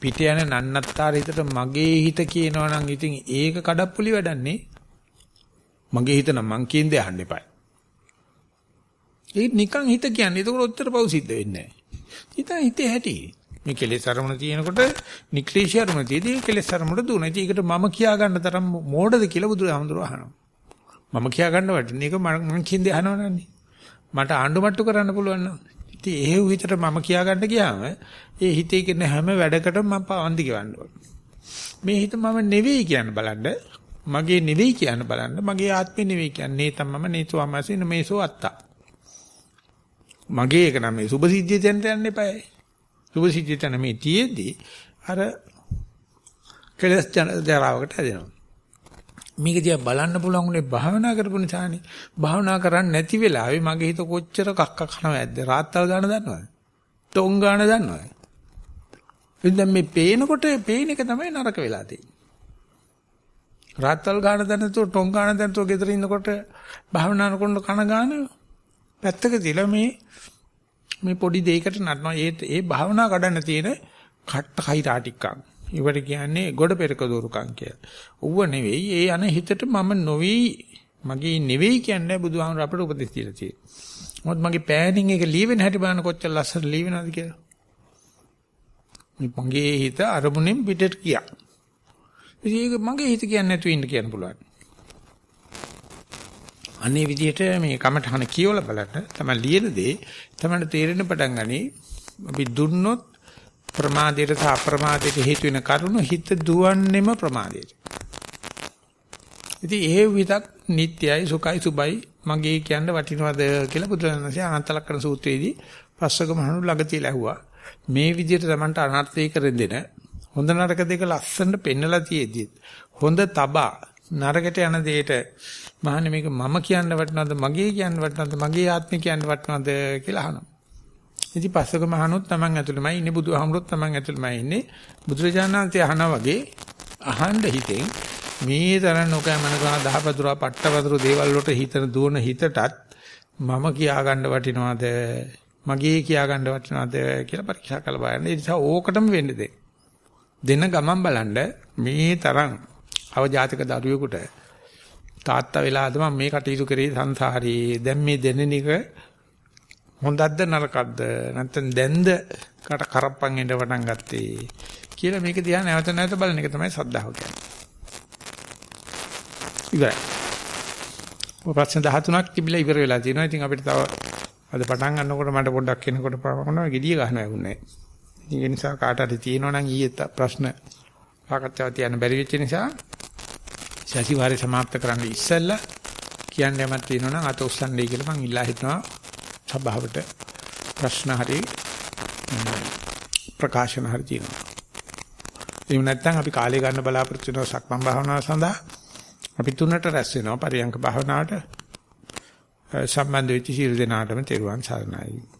පිට යන නන්නත්තර හිතට මගේ හිත කියනවා නම් ඉතින් ඒක කඩප්පුලි වැඩන්නේ. මගේ හිත නම් මං කියන්නේ අහන්න එපා. ඒක නිකන් හිත කියන්නේ. ඒක උත්තර පව් සිද්ධ වෙන්නේ නැහැ. හිත හිතේ හැටි. මේ කෙලෙස් අරමුණ තියෙනකොට නික්ලේශී අරමුණ තියදී කෙලෙස් අරමුණ දුන. ඒකට මම කියා ගන්න තරම් මෝඩද කියලා බුදුහාමුදුරුවෝ අහනවා. මම කියා ගන්න වටින එක මම කින්දේ අහනවනන්නේ. මට ආණ්ඩුමට්ටු කරන්න පුළුවන් නම්. ඉතින් එහෙව් හිතට මම කියා ගන්න ගියාම ඒ හිතේ කියන හැම වැඩකටම මම පවන්දි ගවන්න මේ හිත මම නෙවෙයි කියන්න බලන්න. මගේ නෙවෙයි කියන්න බලන්න. මගේ ආත්මේ නෙවෙයි කියන්නේ. තමම නේසෝ අමසින මේසෝ අත්තා. මගේ එක නම් මේ සුභසිද්ධිය දැනට යන්න එපායි. සුභසිද්ධිය තන මේ තියේදී අර කෙලස් ජරාවකට හැදෙනවා. මේක දිහා බලන්න පුළුවන් උනේ භාවනා කරපු නිසානේ. භාවනා කරන්නේ නැති වෙලාවේ මගේ හිත කොච්චර කක්ක කනවද? රාත්තල් ගන්න දන්නවද? ටොං ගන්න දන්නවද? ඉතින් මේ පේනකොට පේන එක තමයි නරක වෙලා තියෙන්නේ. රාත්තල් ගන්න දැනතෝ ටොං ගන්න දැනතෝ ගෙදර ඉන්නකොට භාවනා කරනකොට කන ගන්න පැත්තක තියලා මේ මේ පොඩි දෙයකට නටනවා. ඒ ඒ භාවනා කඩන්න තියෙන කට්ට කයිරා ටිකක්. ඒවට කියන්නේ ගොඩ පෙරක දෝරුකම් කියලා. ඌව නෙවෙයි ඒ අන හිතට මම නොවි මගේ නෙවෙයි කියන්නේ බුදුහාමර අපට උපදෙස් දීලා තියෙන්නේ. මොකද මගේ පෑනින් එක ලීවෙන හැටි බලන්න කොච්චර ලස්සන ලීවෙනවද කියලා. මගේ හිත අරමුණෙන් පිටට ගියා. ඒක මගේ හිත කියන්නේ නැතුව ඉන්න කියන්න පුළුවන්. අනේ විදිහට මේ කමඨහන කියවලා බලන්න තමයි ලියන දේ තමයි තේරෙන්න පටන් ගනි අපි දුන්නොත් ප්‍රමාදයට සහ අප්‍රමාදයට හේතු වෙන කරුණු හිත දුවන්නේම ප්‍රමාදයට. ඉතින් ඒ විතක් නිට්යයි සුඛයි සුබයි මගේ කියන්න වටිනවද කියලා බුදුරජාණන්සේ අනන්තලක්කන සූත්‍රයේදී පස්සක මහණු ළඟ තියලා ඇහුවා. මේ විදිහට Tamanට අනර්ථය කර දෙන හොඳ නරක දෙක ලස්සනට පෙන්නලා තියෙද්දි හොඳ තබා නරකට යන දෙයට මහන්නේ මේක මම කියන්න වටනවද මගේ කියන්න වටනවද මගේ ආත්මය කියන්න වටනවද කියලා අහනවා. ඉතින් පස්සක මහණොත් Taman ඇතුළෙමයි ඉන්නේ බුදුහාමුදුරුවොත් Taman ඇතුළෙමයි ඉන්නේ. බුදුරජාණන්සේ අහනා වගේ අහන්න හිතෙන් මේ තරම් නොකෑමනකන දහපතුරා පට්ටපතුරු දේවල් වලට හිතන දුවන හිතටත් මම කියා ගන්න වටිනවද මගේ කියා ගන්න වටිනවද කියලා පරීක්ෂා කරලා බලන්න. ඒ නිසා ඕකටම වෙන්න දෙන්න. දෙන ගමන් බලන්න මේ තරම් අවජාතක දරුවෙකුට තාත්තා වෙලාද මම මේ කටයුතු කරේ සංසාරේ දැන් මේ දෙන්න එක හොඳක්ද නරකක්ද නැත්නම් දැන්ද කට කරප්පන් එන්න පටන් ගත්තේ කියලා මේක දිහා නැවත නැවත බලන එක තමයි සද්ධාව කියන්නේ. ඉවරයි. ඔය ප්‍රශ්න 13ක් තිබිලා ඉවර වෙලා තියෙනවා. ඉතින් අපිට තව අද පටන් ගන්නකොට මට පොඩ්ඩක් එනකොට පවනවා gediya ගහනවා වුණේ. ඒ නිසා කාට හරි තියෙනවා නම් ඊයේ ප්‍රශ්න සාකච්ඡාව තියන්න බැරි වෙච්ච නිසා සැසිවාරය સમાપ્ત කරන්න ඉස්සෙල්ලා කියන්න යමක් තියෙනවා නම් අත උස්සන්නේ කියලා මං ඉල්ලා හිටනවා සභාවට ප්‍රශ්න හරි ප්‍රකාශන හරි තියෙනවා. එහෙම නැත්නම් අපි කාලය ගන්න බලාපොරොත්තු වෙන සක්මන් භාවනාව සඳහා අපි තුනට රැස් වෙනවා පරියංක භාවනාවට සම්බන්ධ වෙච්ච සියලු දෙනාටම තෙරුවන් සරණයි.